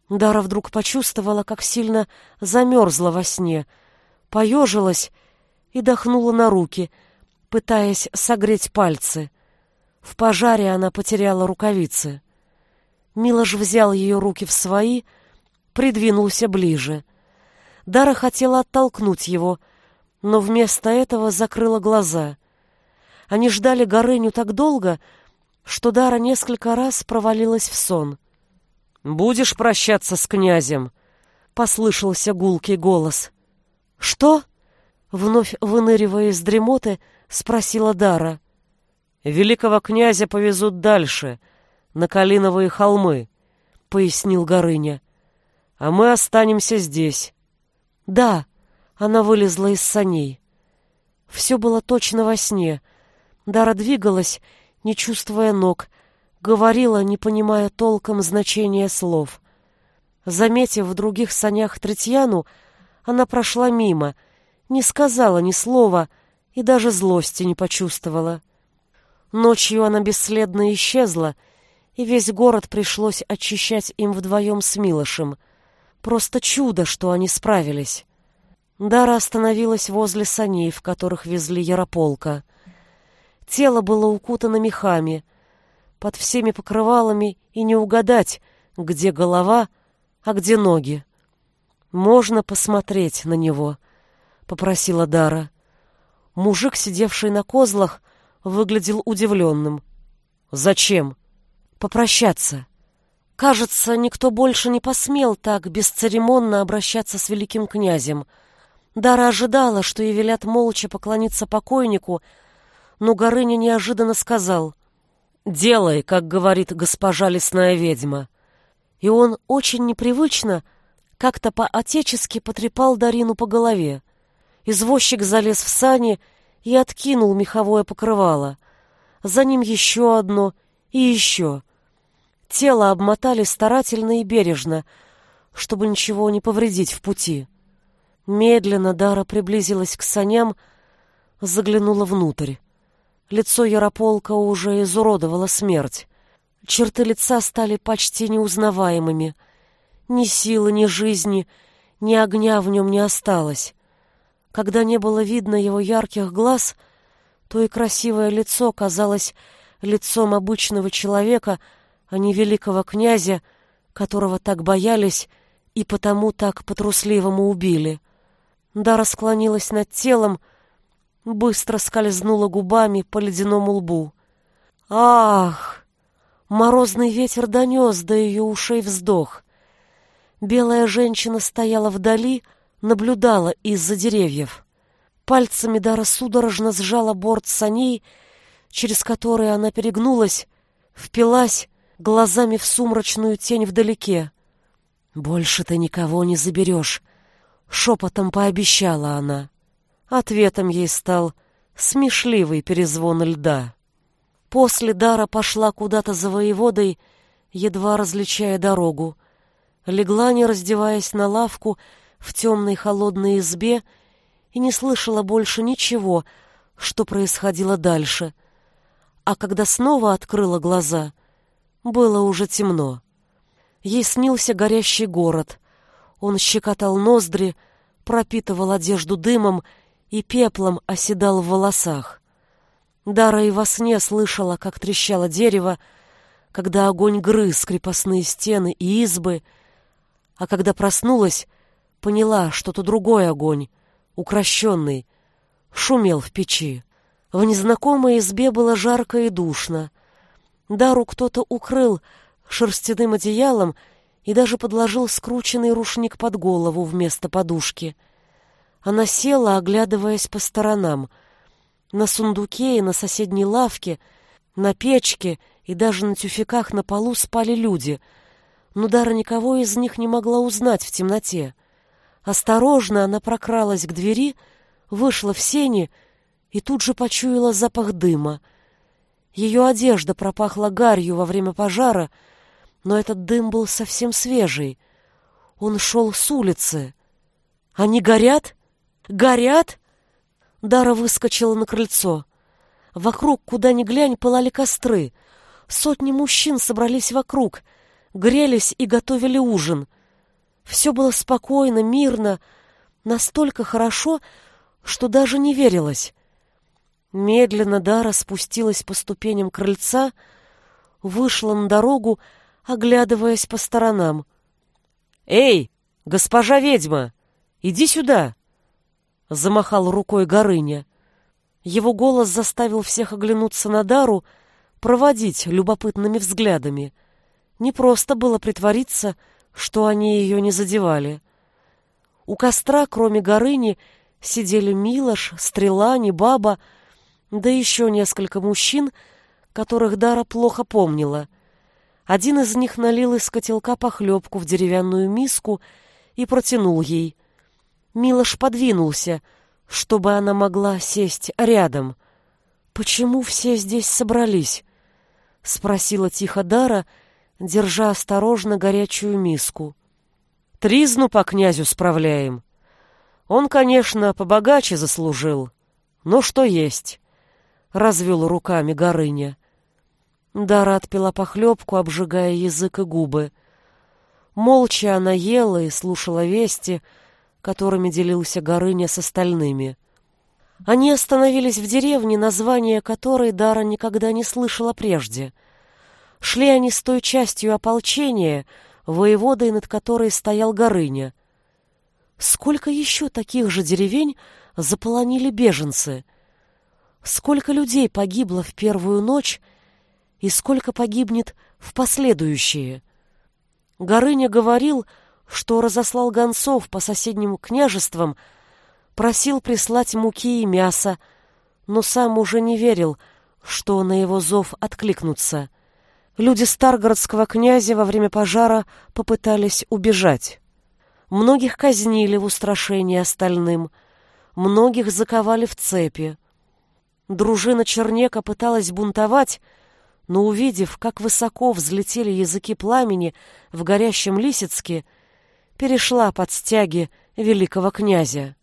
Дара вдруг почувствовала, как сильно замерзла во сне, поежилась и дохнула на руки, пытаясь согреть пальцы. В пожаре она потеряла рукавицы. Милош взял ее руки в свои, придвинулся ближе. Дара хотела оттолкнуть его, но вместо этого закрыла глаза. Они ждали Горыню так долго, что Дара несколько раз провалилась в сон. «Будешь прощаться с князем?» — послышался гулкий голос. «Что?» — вновь выныривая из дремоты, спросила Дара. Великого князя повезут дальше, на Калиновые холмы, — пояснил Горыня. А мы останемся здесь. Да, она вылезла из саней. Все было точно во сне. Дара двигалась, не чувствуя ног, говорила, не понимая толком значения слов. Заметив в других санях Третьяну, она прошла мимо, не сказала ни слова и даже злости не почувствовала. Ночью она бесследно исчезла, и весь город пришлось очищать им вдвоем с Милошем. Просто чудо, что они справились. Дара остановилась возле саней, в которых везли Ярополка. Тело было укутано мехами, под всеми покрывалами, и не угадать, где голова, а где ноги. «Можно посмотреть на него», — попросила Дара. Мужик, сидевший на козлах, выглядел удивленным. «Зачем?» «Попрощаться». Кажется, никто больше не посмел так бесцеремонно обращаться с великим князем. Дара ожидала, что ей велят молча поклониться покойнику, но Горыня неожиданно сказал «Делай, как говорит госпожа лесная ведьма». И он очень непривычно, как-то по-отечески потрепал Дарину по голове. Извозчик залез в сани и откинул меховое покрывало. За ним еще одно и еще. Тело обмотали старательно и бережно, чтобы ничего не повредить в пути. Медленно Дара приблизилась к саням, заглянула внутрь. Лицо Ярополка уже изуродовала смерть. Черты лица стали почти неузнаваемыми. Ни силы, ни жизни, ни огня в нем не осталось. Когда не было видно его ярких глаз, то и красивое лицо казалось лицом обычного человека, а не великого князя, которого так боялись и потому так по-трусливому убили. Дара склонилась над телом, быстро скользнула губами по ледяному лбу. Ах! Морозный ветер донес до ее ушей вздох. Белая женщина стояла вдали, наблюдала из-за деревьев. Пальцами Дара судорожно сжала борт саней, через который она перегнулась, впилась глазами в сумрачную тень вдалеке. «Больше ты никого не заберешь», — шепотом пообещала она. Ответом ей стал смешливый перезвон льда. После Дара пошла куда-то за воеводой, едва различая дорогу. Легла, не раздеваясь на лавку, в темной холодной избе и не слышала больше ничего, что происходило дальше. А когда снова открыла глаза, было уже темно. Ей снился горящий город. Он щекотал ноздри, пропитывал одежду дымом и пеплом оседал в волосах. Дара и во сне слышала, как трещало дерево, когда огонь грыз крепостные стены и избы, а когда проснулась, поняла, что то другой огонь, укращенный, шумел в печи. В незнакомой избе было жарко и душно. Дару кто-то укрыл шерстяным одеялом и даже подложил скрученный рушник под голову вместо подушки. Она села, оглядываясь по сторонам — на сундуке и на соседней лавке, на печке и даже на тюфяках на полу спали люди, но Дара никого из них не могла узнать в темноте. Осторожно она прокралась к двери, вышла в сени и тут же почуяла запах дыма. Ее одежда пропахла гарью во время пожара, но этот дым был совсем свежий. Он шел с улицы. «Они горят? Горят?» Дара выскочила на крыльцо. Вокруг, куда ни глянь, пылали костры. Сотни мужчин собрались вокруг, грелись и готовили ужин. Все было спокойно, мирно, настолько хорошо, что даже не верилось. Медленно Дара спустилась по ступеням крыльца, вышла на дорогу, оглядываясь по сторонам. «Эй, госпожа ведьма, иди сюда!» Замахал рукой Горыня. Его голос заставил всех оглянуться на Дару, проводить любопытными взглядами. Не просто было притвориться, что они ее не задевали. У костра, кроме Горыни, сидели Милош, Стрела, Небаба, да еще несколько мужчин, которых Дара плохо помнила. Один из них налил из котелка похлебку в деревянную миску и протянул ей — Милош подвинулся, чтобы она могла сесть рядом. «Почему все здесь собрались?» — спросила тихо Дара, держа осторожно горячую миску. «Тризну по князю справляем. Он, конечно, побогаче заслужил, но что есть?» — развел руками Горыня. Дара отпила похлебку, обжигая язык и губы. Молча она ела и слушала вести — которыми делился Горыня с остальными. Они остановились в деревне, название которой Дара никогда не слышала прежде. Шли они с той частью ополчения, воеводой над которой стоял Горыня. Сколько еще таких же деревень заполонили беженцы? Сколько людей погибло в первую ночь и сколько погибнет в последующие? Горыня говорил, что разослал гонцов по соседним княжествам, просил прислать муки и мяса, но сам уже не верил, что на его зов откликнутся. Люди Старгородского князя во время пожара попытались убежать. Многих казнили в устрашении остальным, многих заковали в цепи. Дружина Чернека пыталась бунтовать, но, увидев, как высоко взлетели языки пламени в горящем Лисицке, перешла под стяги великого князя.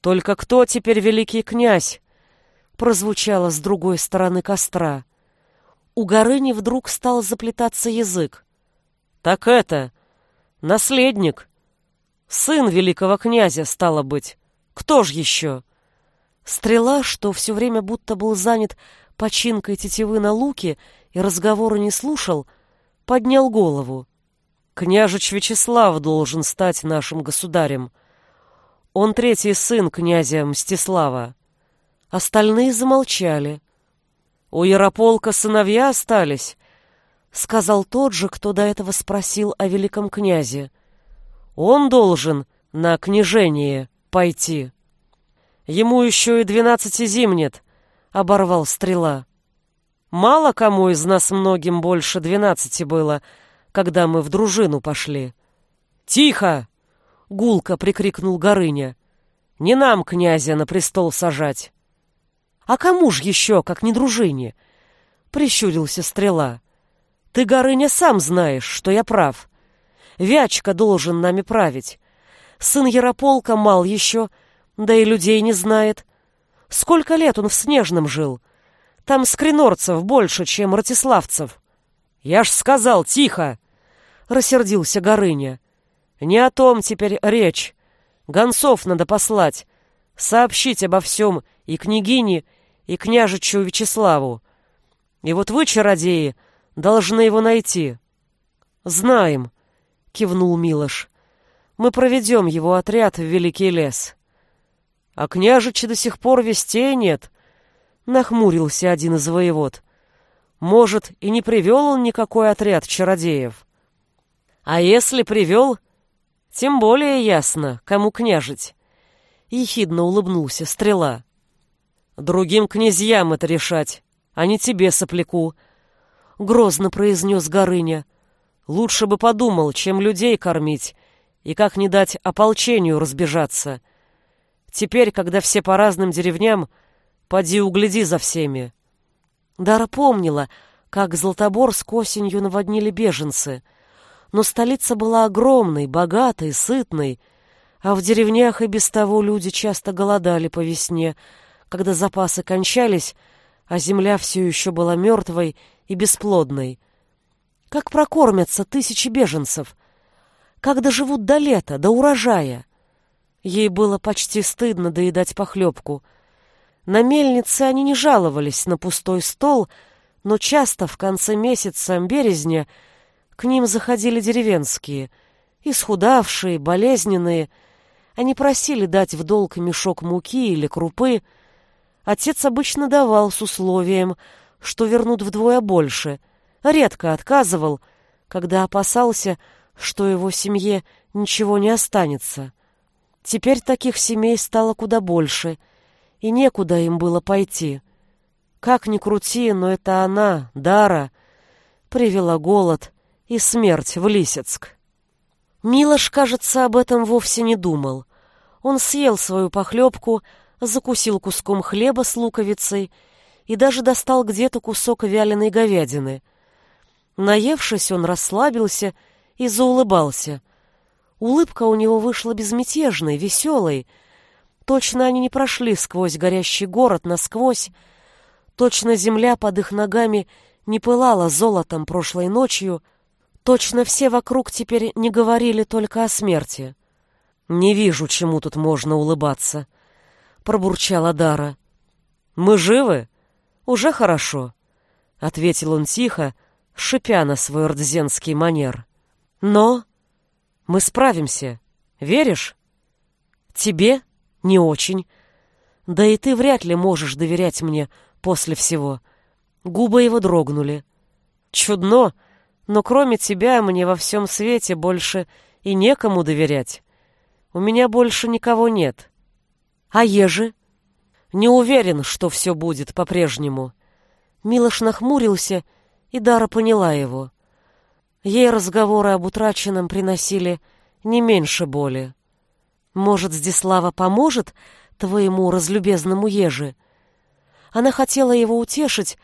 «Только кто теперь великий князь?» прозвучало с другой стороны костра. У Горыни вдруг стал заплетаться язык. «Так это... наследник. Сын великого князя, стало быть. Кто ж еще?» Стрела, что все время будто был занят починкой тетивы на луке и разговора не слушал, поднял голову. Княжич Вячеслав должен стать нашим государем. Он третий сын князя Мстислава. Остальные замолчали. «У Ярополка сыновья остались», — сказал тот же, кто до этого спросил о великом князе. «Он должен на княжение пойти. Ему еще и двенадцати зим нет», — оборвал стрела. «Мало кому из нас многим больше двенадцати было, когда мы в дружину пошли». «Тихо!» — гулко прикрикнул Горыня. «Не нам князя на престол сажать». «А кому ж еще, как не дружине?» — прищурился стрела. «Ты, Горыня, сам знаешь, что я прав. Вячка должен нами править. Сын Ярополка мал еще, да и людей не знает. Сколько лет он в Снежном жил? Там скринорцев больше, чем ратиславцев». «Я ж сказал, тихо!» — рассердился Горыня. Не о том теперь речь. Гонцов надо послать, сообщить обо всем и княгине, и княжичу Вячеславу. И вот вы, чародеи, должны его найти. Знаем, кивнул Милош. Мы проведем его отряд в Великий лес. А княжича до сих пор вестей нет, нахмурился один из воевод. Может, и не привел он никакой отряд чародеев. А если привел, тем более ясно, кому княжить. Ехидно улыбнулся стрела. Другим князьям это решать, а не тебе, сопляку. Грозно произнес Горыня. Лучше бы подумал, чем людей кормить и как не дать ополчению разбежаться. Теперь, когда все по разным деревням, поди угляди за всеми. Дара помнила, как Златоборск осенью наводнили беженцы — но столица была огромной, богатой, сытной, а в деревнях и без того люди часто голодали по весне, когда запасы кончались, а земля все еще была мертвой и бесплодной. Как прокормятся тысячи беженцев? Как доживут до лета, до урожая? Ей было почти стыдно доедать похлебку. На мельнице они не жаловались на пустой стол, но часто в конце месяца березня — к ним заходили деревенские, исхудавшие, болезненные. Они просили дать в долг мешок муки или крупы. Отец обычно давал с условием, что вернут вдвое больше. Редко отказывал, когда опасался, что его семье ничего не останется. Теперь таких семей стало куда больше, и некуда им было пойти. Как ни крути, но это она, Дара, привела голод, и смерть в Лисицк. Милош, кажется, об этом вовсе не думал. Он съел свою похлебку, закусил куском хлеба с луковицей и даже достал где-то кусок вяленой говядины. Наевшись, он расслабился и заулыбался. Улыбка у него вышла безмятежной, веселой. Точно они не прошли сквозь горящий город насквозь, точно земля под их ногами не пылала золотом прошлой ночью — Точно все вокруг теперь не говорили только о смерти. «Не вижу, чему тут можно улыбаться», — пробурчала Дара. «Мы живы? Уже хорошо», — ответил он тихо, шипя на свой рдзенский манер. «Но мы справимся. Веришь? Тебе не очень. Да и ты вряд ли можешь доверять мне после всего». Губы его дрогнули. «Чудно!» Но кроме тебя мне во всем свете больше и некому доверять. У меня больше никого нет. А Ежи? Не уверен, что все будет по-прежнему. Милош нахмурился, и Дара поняла его. Ей разговоры об утраченном приносили не меньше боли. Может, Здислава поможет твоему разлюбезному Ежи? Она хотела его утешить,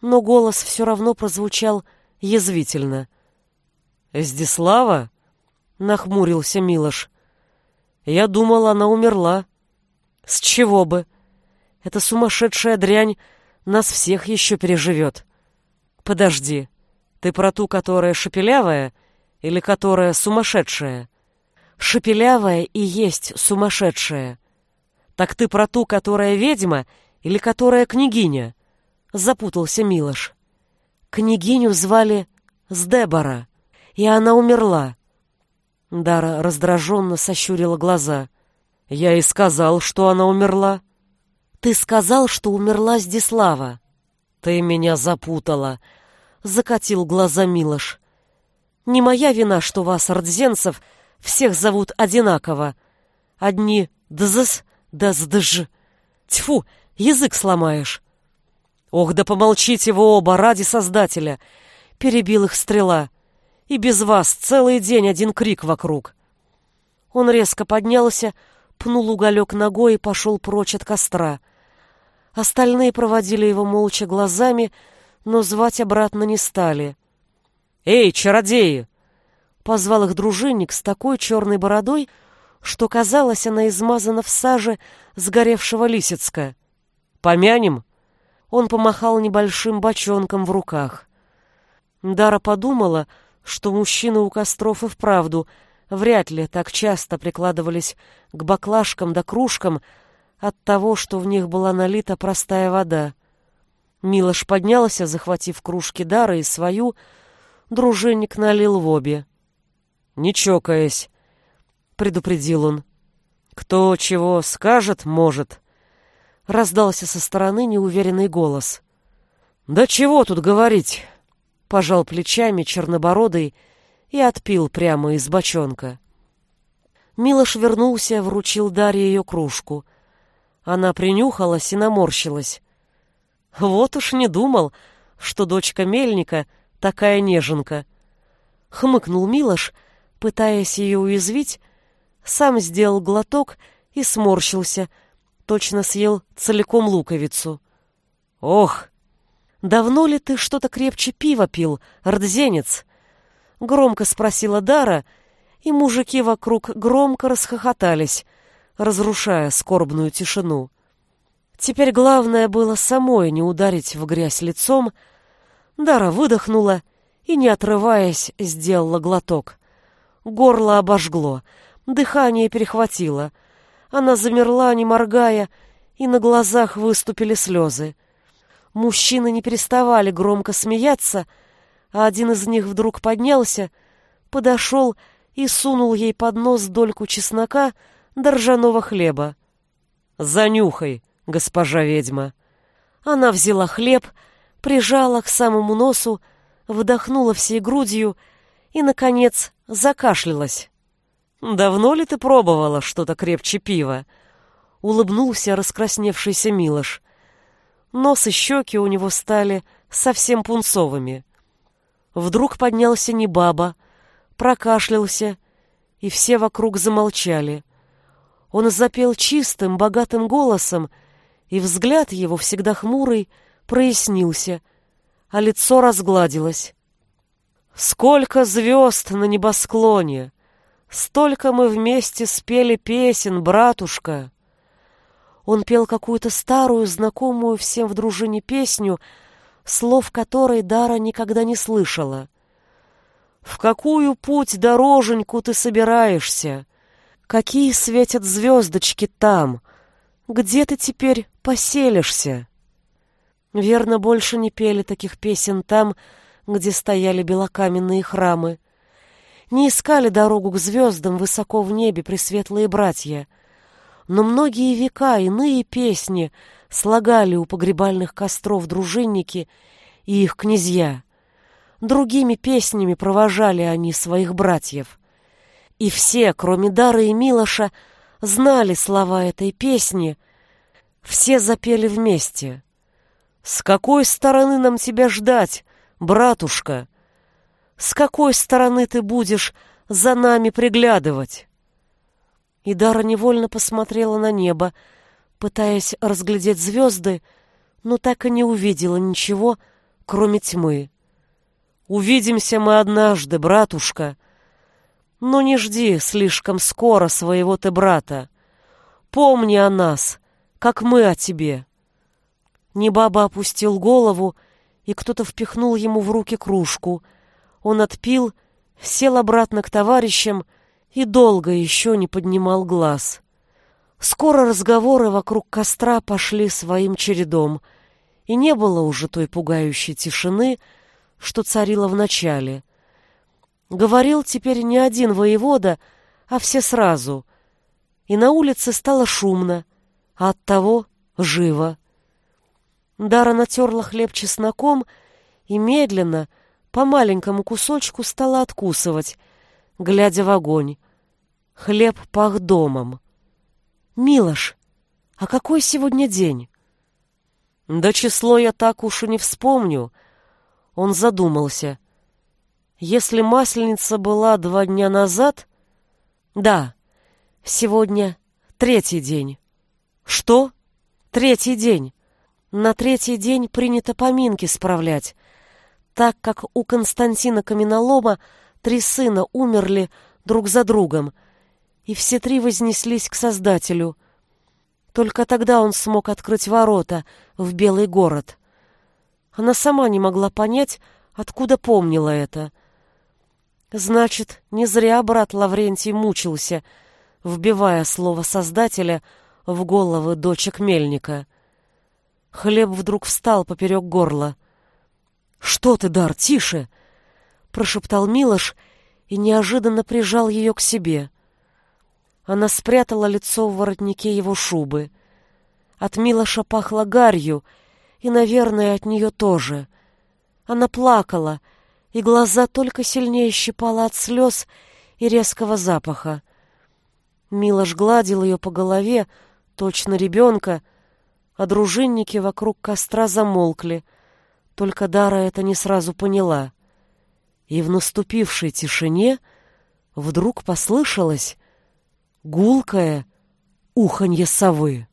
но голос все равно прозвучал язвительно. «Эздислава?» — нахмурился Милош. «Я думал, она умерла». «С чего бы? Эта сумасшедшая дрянь нас всех еще переживет». «Подожди, ты про ту, которая шепелявая или которая сумасшедшая?» «Шепелявая и есть сумасшедшая». «Так ты про ту, которая ведьма или которая княгиня?» — запутался Милош. Княгиню звали Сдебора, и она умерла. Дара раздраженно сощурила глаза. Я и сказал, что она умерла. Ты сказал, что умерла Здислава. Ты меня запутала, закатил глаза Милош. Не моя вина, что вас, рдзенцев, всех зовут одинаково. Одни дзс, да сдж. Тьфу, язык сломаешь. Ох, да помолчите вы оба ради Создателя, перебил их стрела. И без вас целый день один крик вокруг. Он резко поднялся, пнул уголек ногой и пошел прочь от костра. Остальные проводили его молча глазами, но звать обратно не стали. «Эй, чародеи!» Позвал их дружинник с такой черной бородой, что, казалось, она измазана в саже сгоревшего Лисицка. «Помянем?» Он помахал небольшим бочонком в руках. Дара подумала, что мужчины у костров и вправду вряд ли так часто прикладывались к баклажкам да кружкам от того, что в них была налита простая вода. Милош поднялся, захватив кружки Дары и свою, дружинник налил в обе. «Не чокаясь», — предупредил он. «Кто чего скажет, может», — раздался со стороны неуверенный голос. «Да чего тут говорить?» — пожал плечами чернобородый и отпил прямо из бочонка. Милош вернулся, вручил Дарье ее кружку. Она принюхалась и наморщилась. Вот уж не думал, что дочка мельника такая неженка. Хмыкнул Милош, пытаясь ее уязвить, сам сделал глоток и сморщился, точно съел целиком луковицу. «Ох, давно ли ты что-то крепче пива пил, родзенец?» Громко спросила Дара, и мужики вокруг громко расхохотались, разрушая скорбную тишину. Теперь главное было самой не ударить в грязь лицом. Дара выдохнула и, не отрываясь, сделала глоток. Горло обожгло, дыхание перехватило. Она замерла, не моргая, и на глазах выступили слезы. Мужчины не переставали громко смеяться, а один из них вдруг поднялся, подошел и сунул ей под нос дольку чеснока до ржаного хлеба. «Занюхай, госпожа ведьма!» Она взяла хлеб, прижала к самому носу, вдохнула всей грудью и, наконец, закашлялась. «Давно ли ты пробовала что-то крепче пива?» — улыбнулся раскрасневшийся Милош. Нос и щеки у него стали совсем пунцовыми. Вдруг поднялся Небаба, прокашлялся, и все вокруг замолчали. Он запел чистым, богатым голосом, и взгляд его, всегда хмурый, прояснился, а лицо разгладилось. «Сколько звезд на небосклоне! Столько мы вместе спели песен, братушка!» Он пел какую-то старую, знакомую всем в дружине песню, слов которой Дара никогда не слышала. «В какую путь дороженьку ты собираешься? Какие светят звездочки там? Где ты теперь поселишься?» Верно, больше не пели таких песен там, где стояли белокаменные храмы. Не искали дорогу к звездам высоко в небе пресветлые братья. Но многие века иные песни — слагали у погребальных костров дружинники и их князья. Другими песнями провожали они своих братьев. И все, кроме Дары и Милоша, знали слова этой песни. Все запели вместе. «С какой стороны нам тебя ждать, братушка? С какой стороны ты будешь за нами приглядывать?» И Дара невольно посмотрела на небо, пытаясь разглядеть звезды, но так и не увидела ничего, кроме тьмы. «Увидимся мы однажды, братушка, но не жди слишком скоро своего ты брата. Помни о нас, как мы о тебе». Небаба опустил голову, и кто-то впихнул ему в руки кружку. Он отпил, сел обратно к товарищам и долго еще не поднимал глаз. Скоро разговоры вокруг костра пошли своим чередом, и не было уже той пугающей тишины, что царила в начале. Говорил теперь не один воевода, а все сразу, и на улице стало шумно, а оттого Живо. Дара натерла хлеб чесноком и медленно, по маленькому кусочку, стала откусывать, глядя в огонь. Хлеб пах домом. «Милош, а какой сегодня день?» «Да число я так уж и не вспомню». Он задумался. «Если масленица была два дня назад...» «Да, сегодня третий день». «Что?» «Третий день. На третий день принято поминки справлять, так как у Константина Каменолома три сына умерли друг за другом — и все три вознеслись к Создателю. Только тогда он смог открыть ворота в Белый город. Она сама не могла понять, откуда помнила это. Значит, не зря брат Лаврентий мучился, вбивая слово Создателя в головы дочек Мельника. Хлеб вдруг встал поперек горла. «Что ты, Дар, тише!» — прошептал Милош и неожиданно прижал ее к себе. Она спрятала лицо в воротнике его шубы. От Милоша пахло гарью, и, наверное, от нее тоже. Она плакала, и глаза только сильнее щипала от слез и резкого запаха. Милош гладил ее по голове, точно ребенка, а дружинники вокруг костра замолкли. Только Дара это не сразу поняла. И в наступившей тишине вдруг послышалось гулкое уханье совы.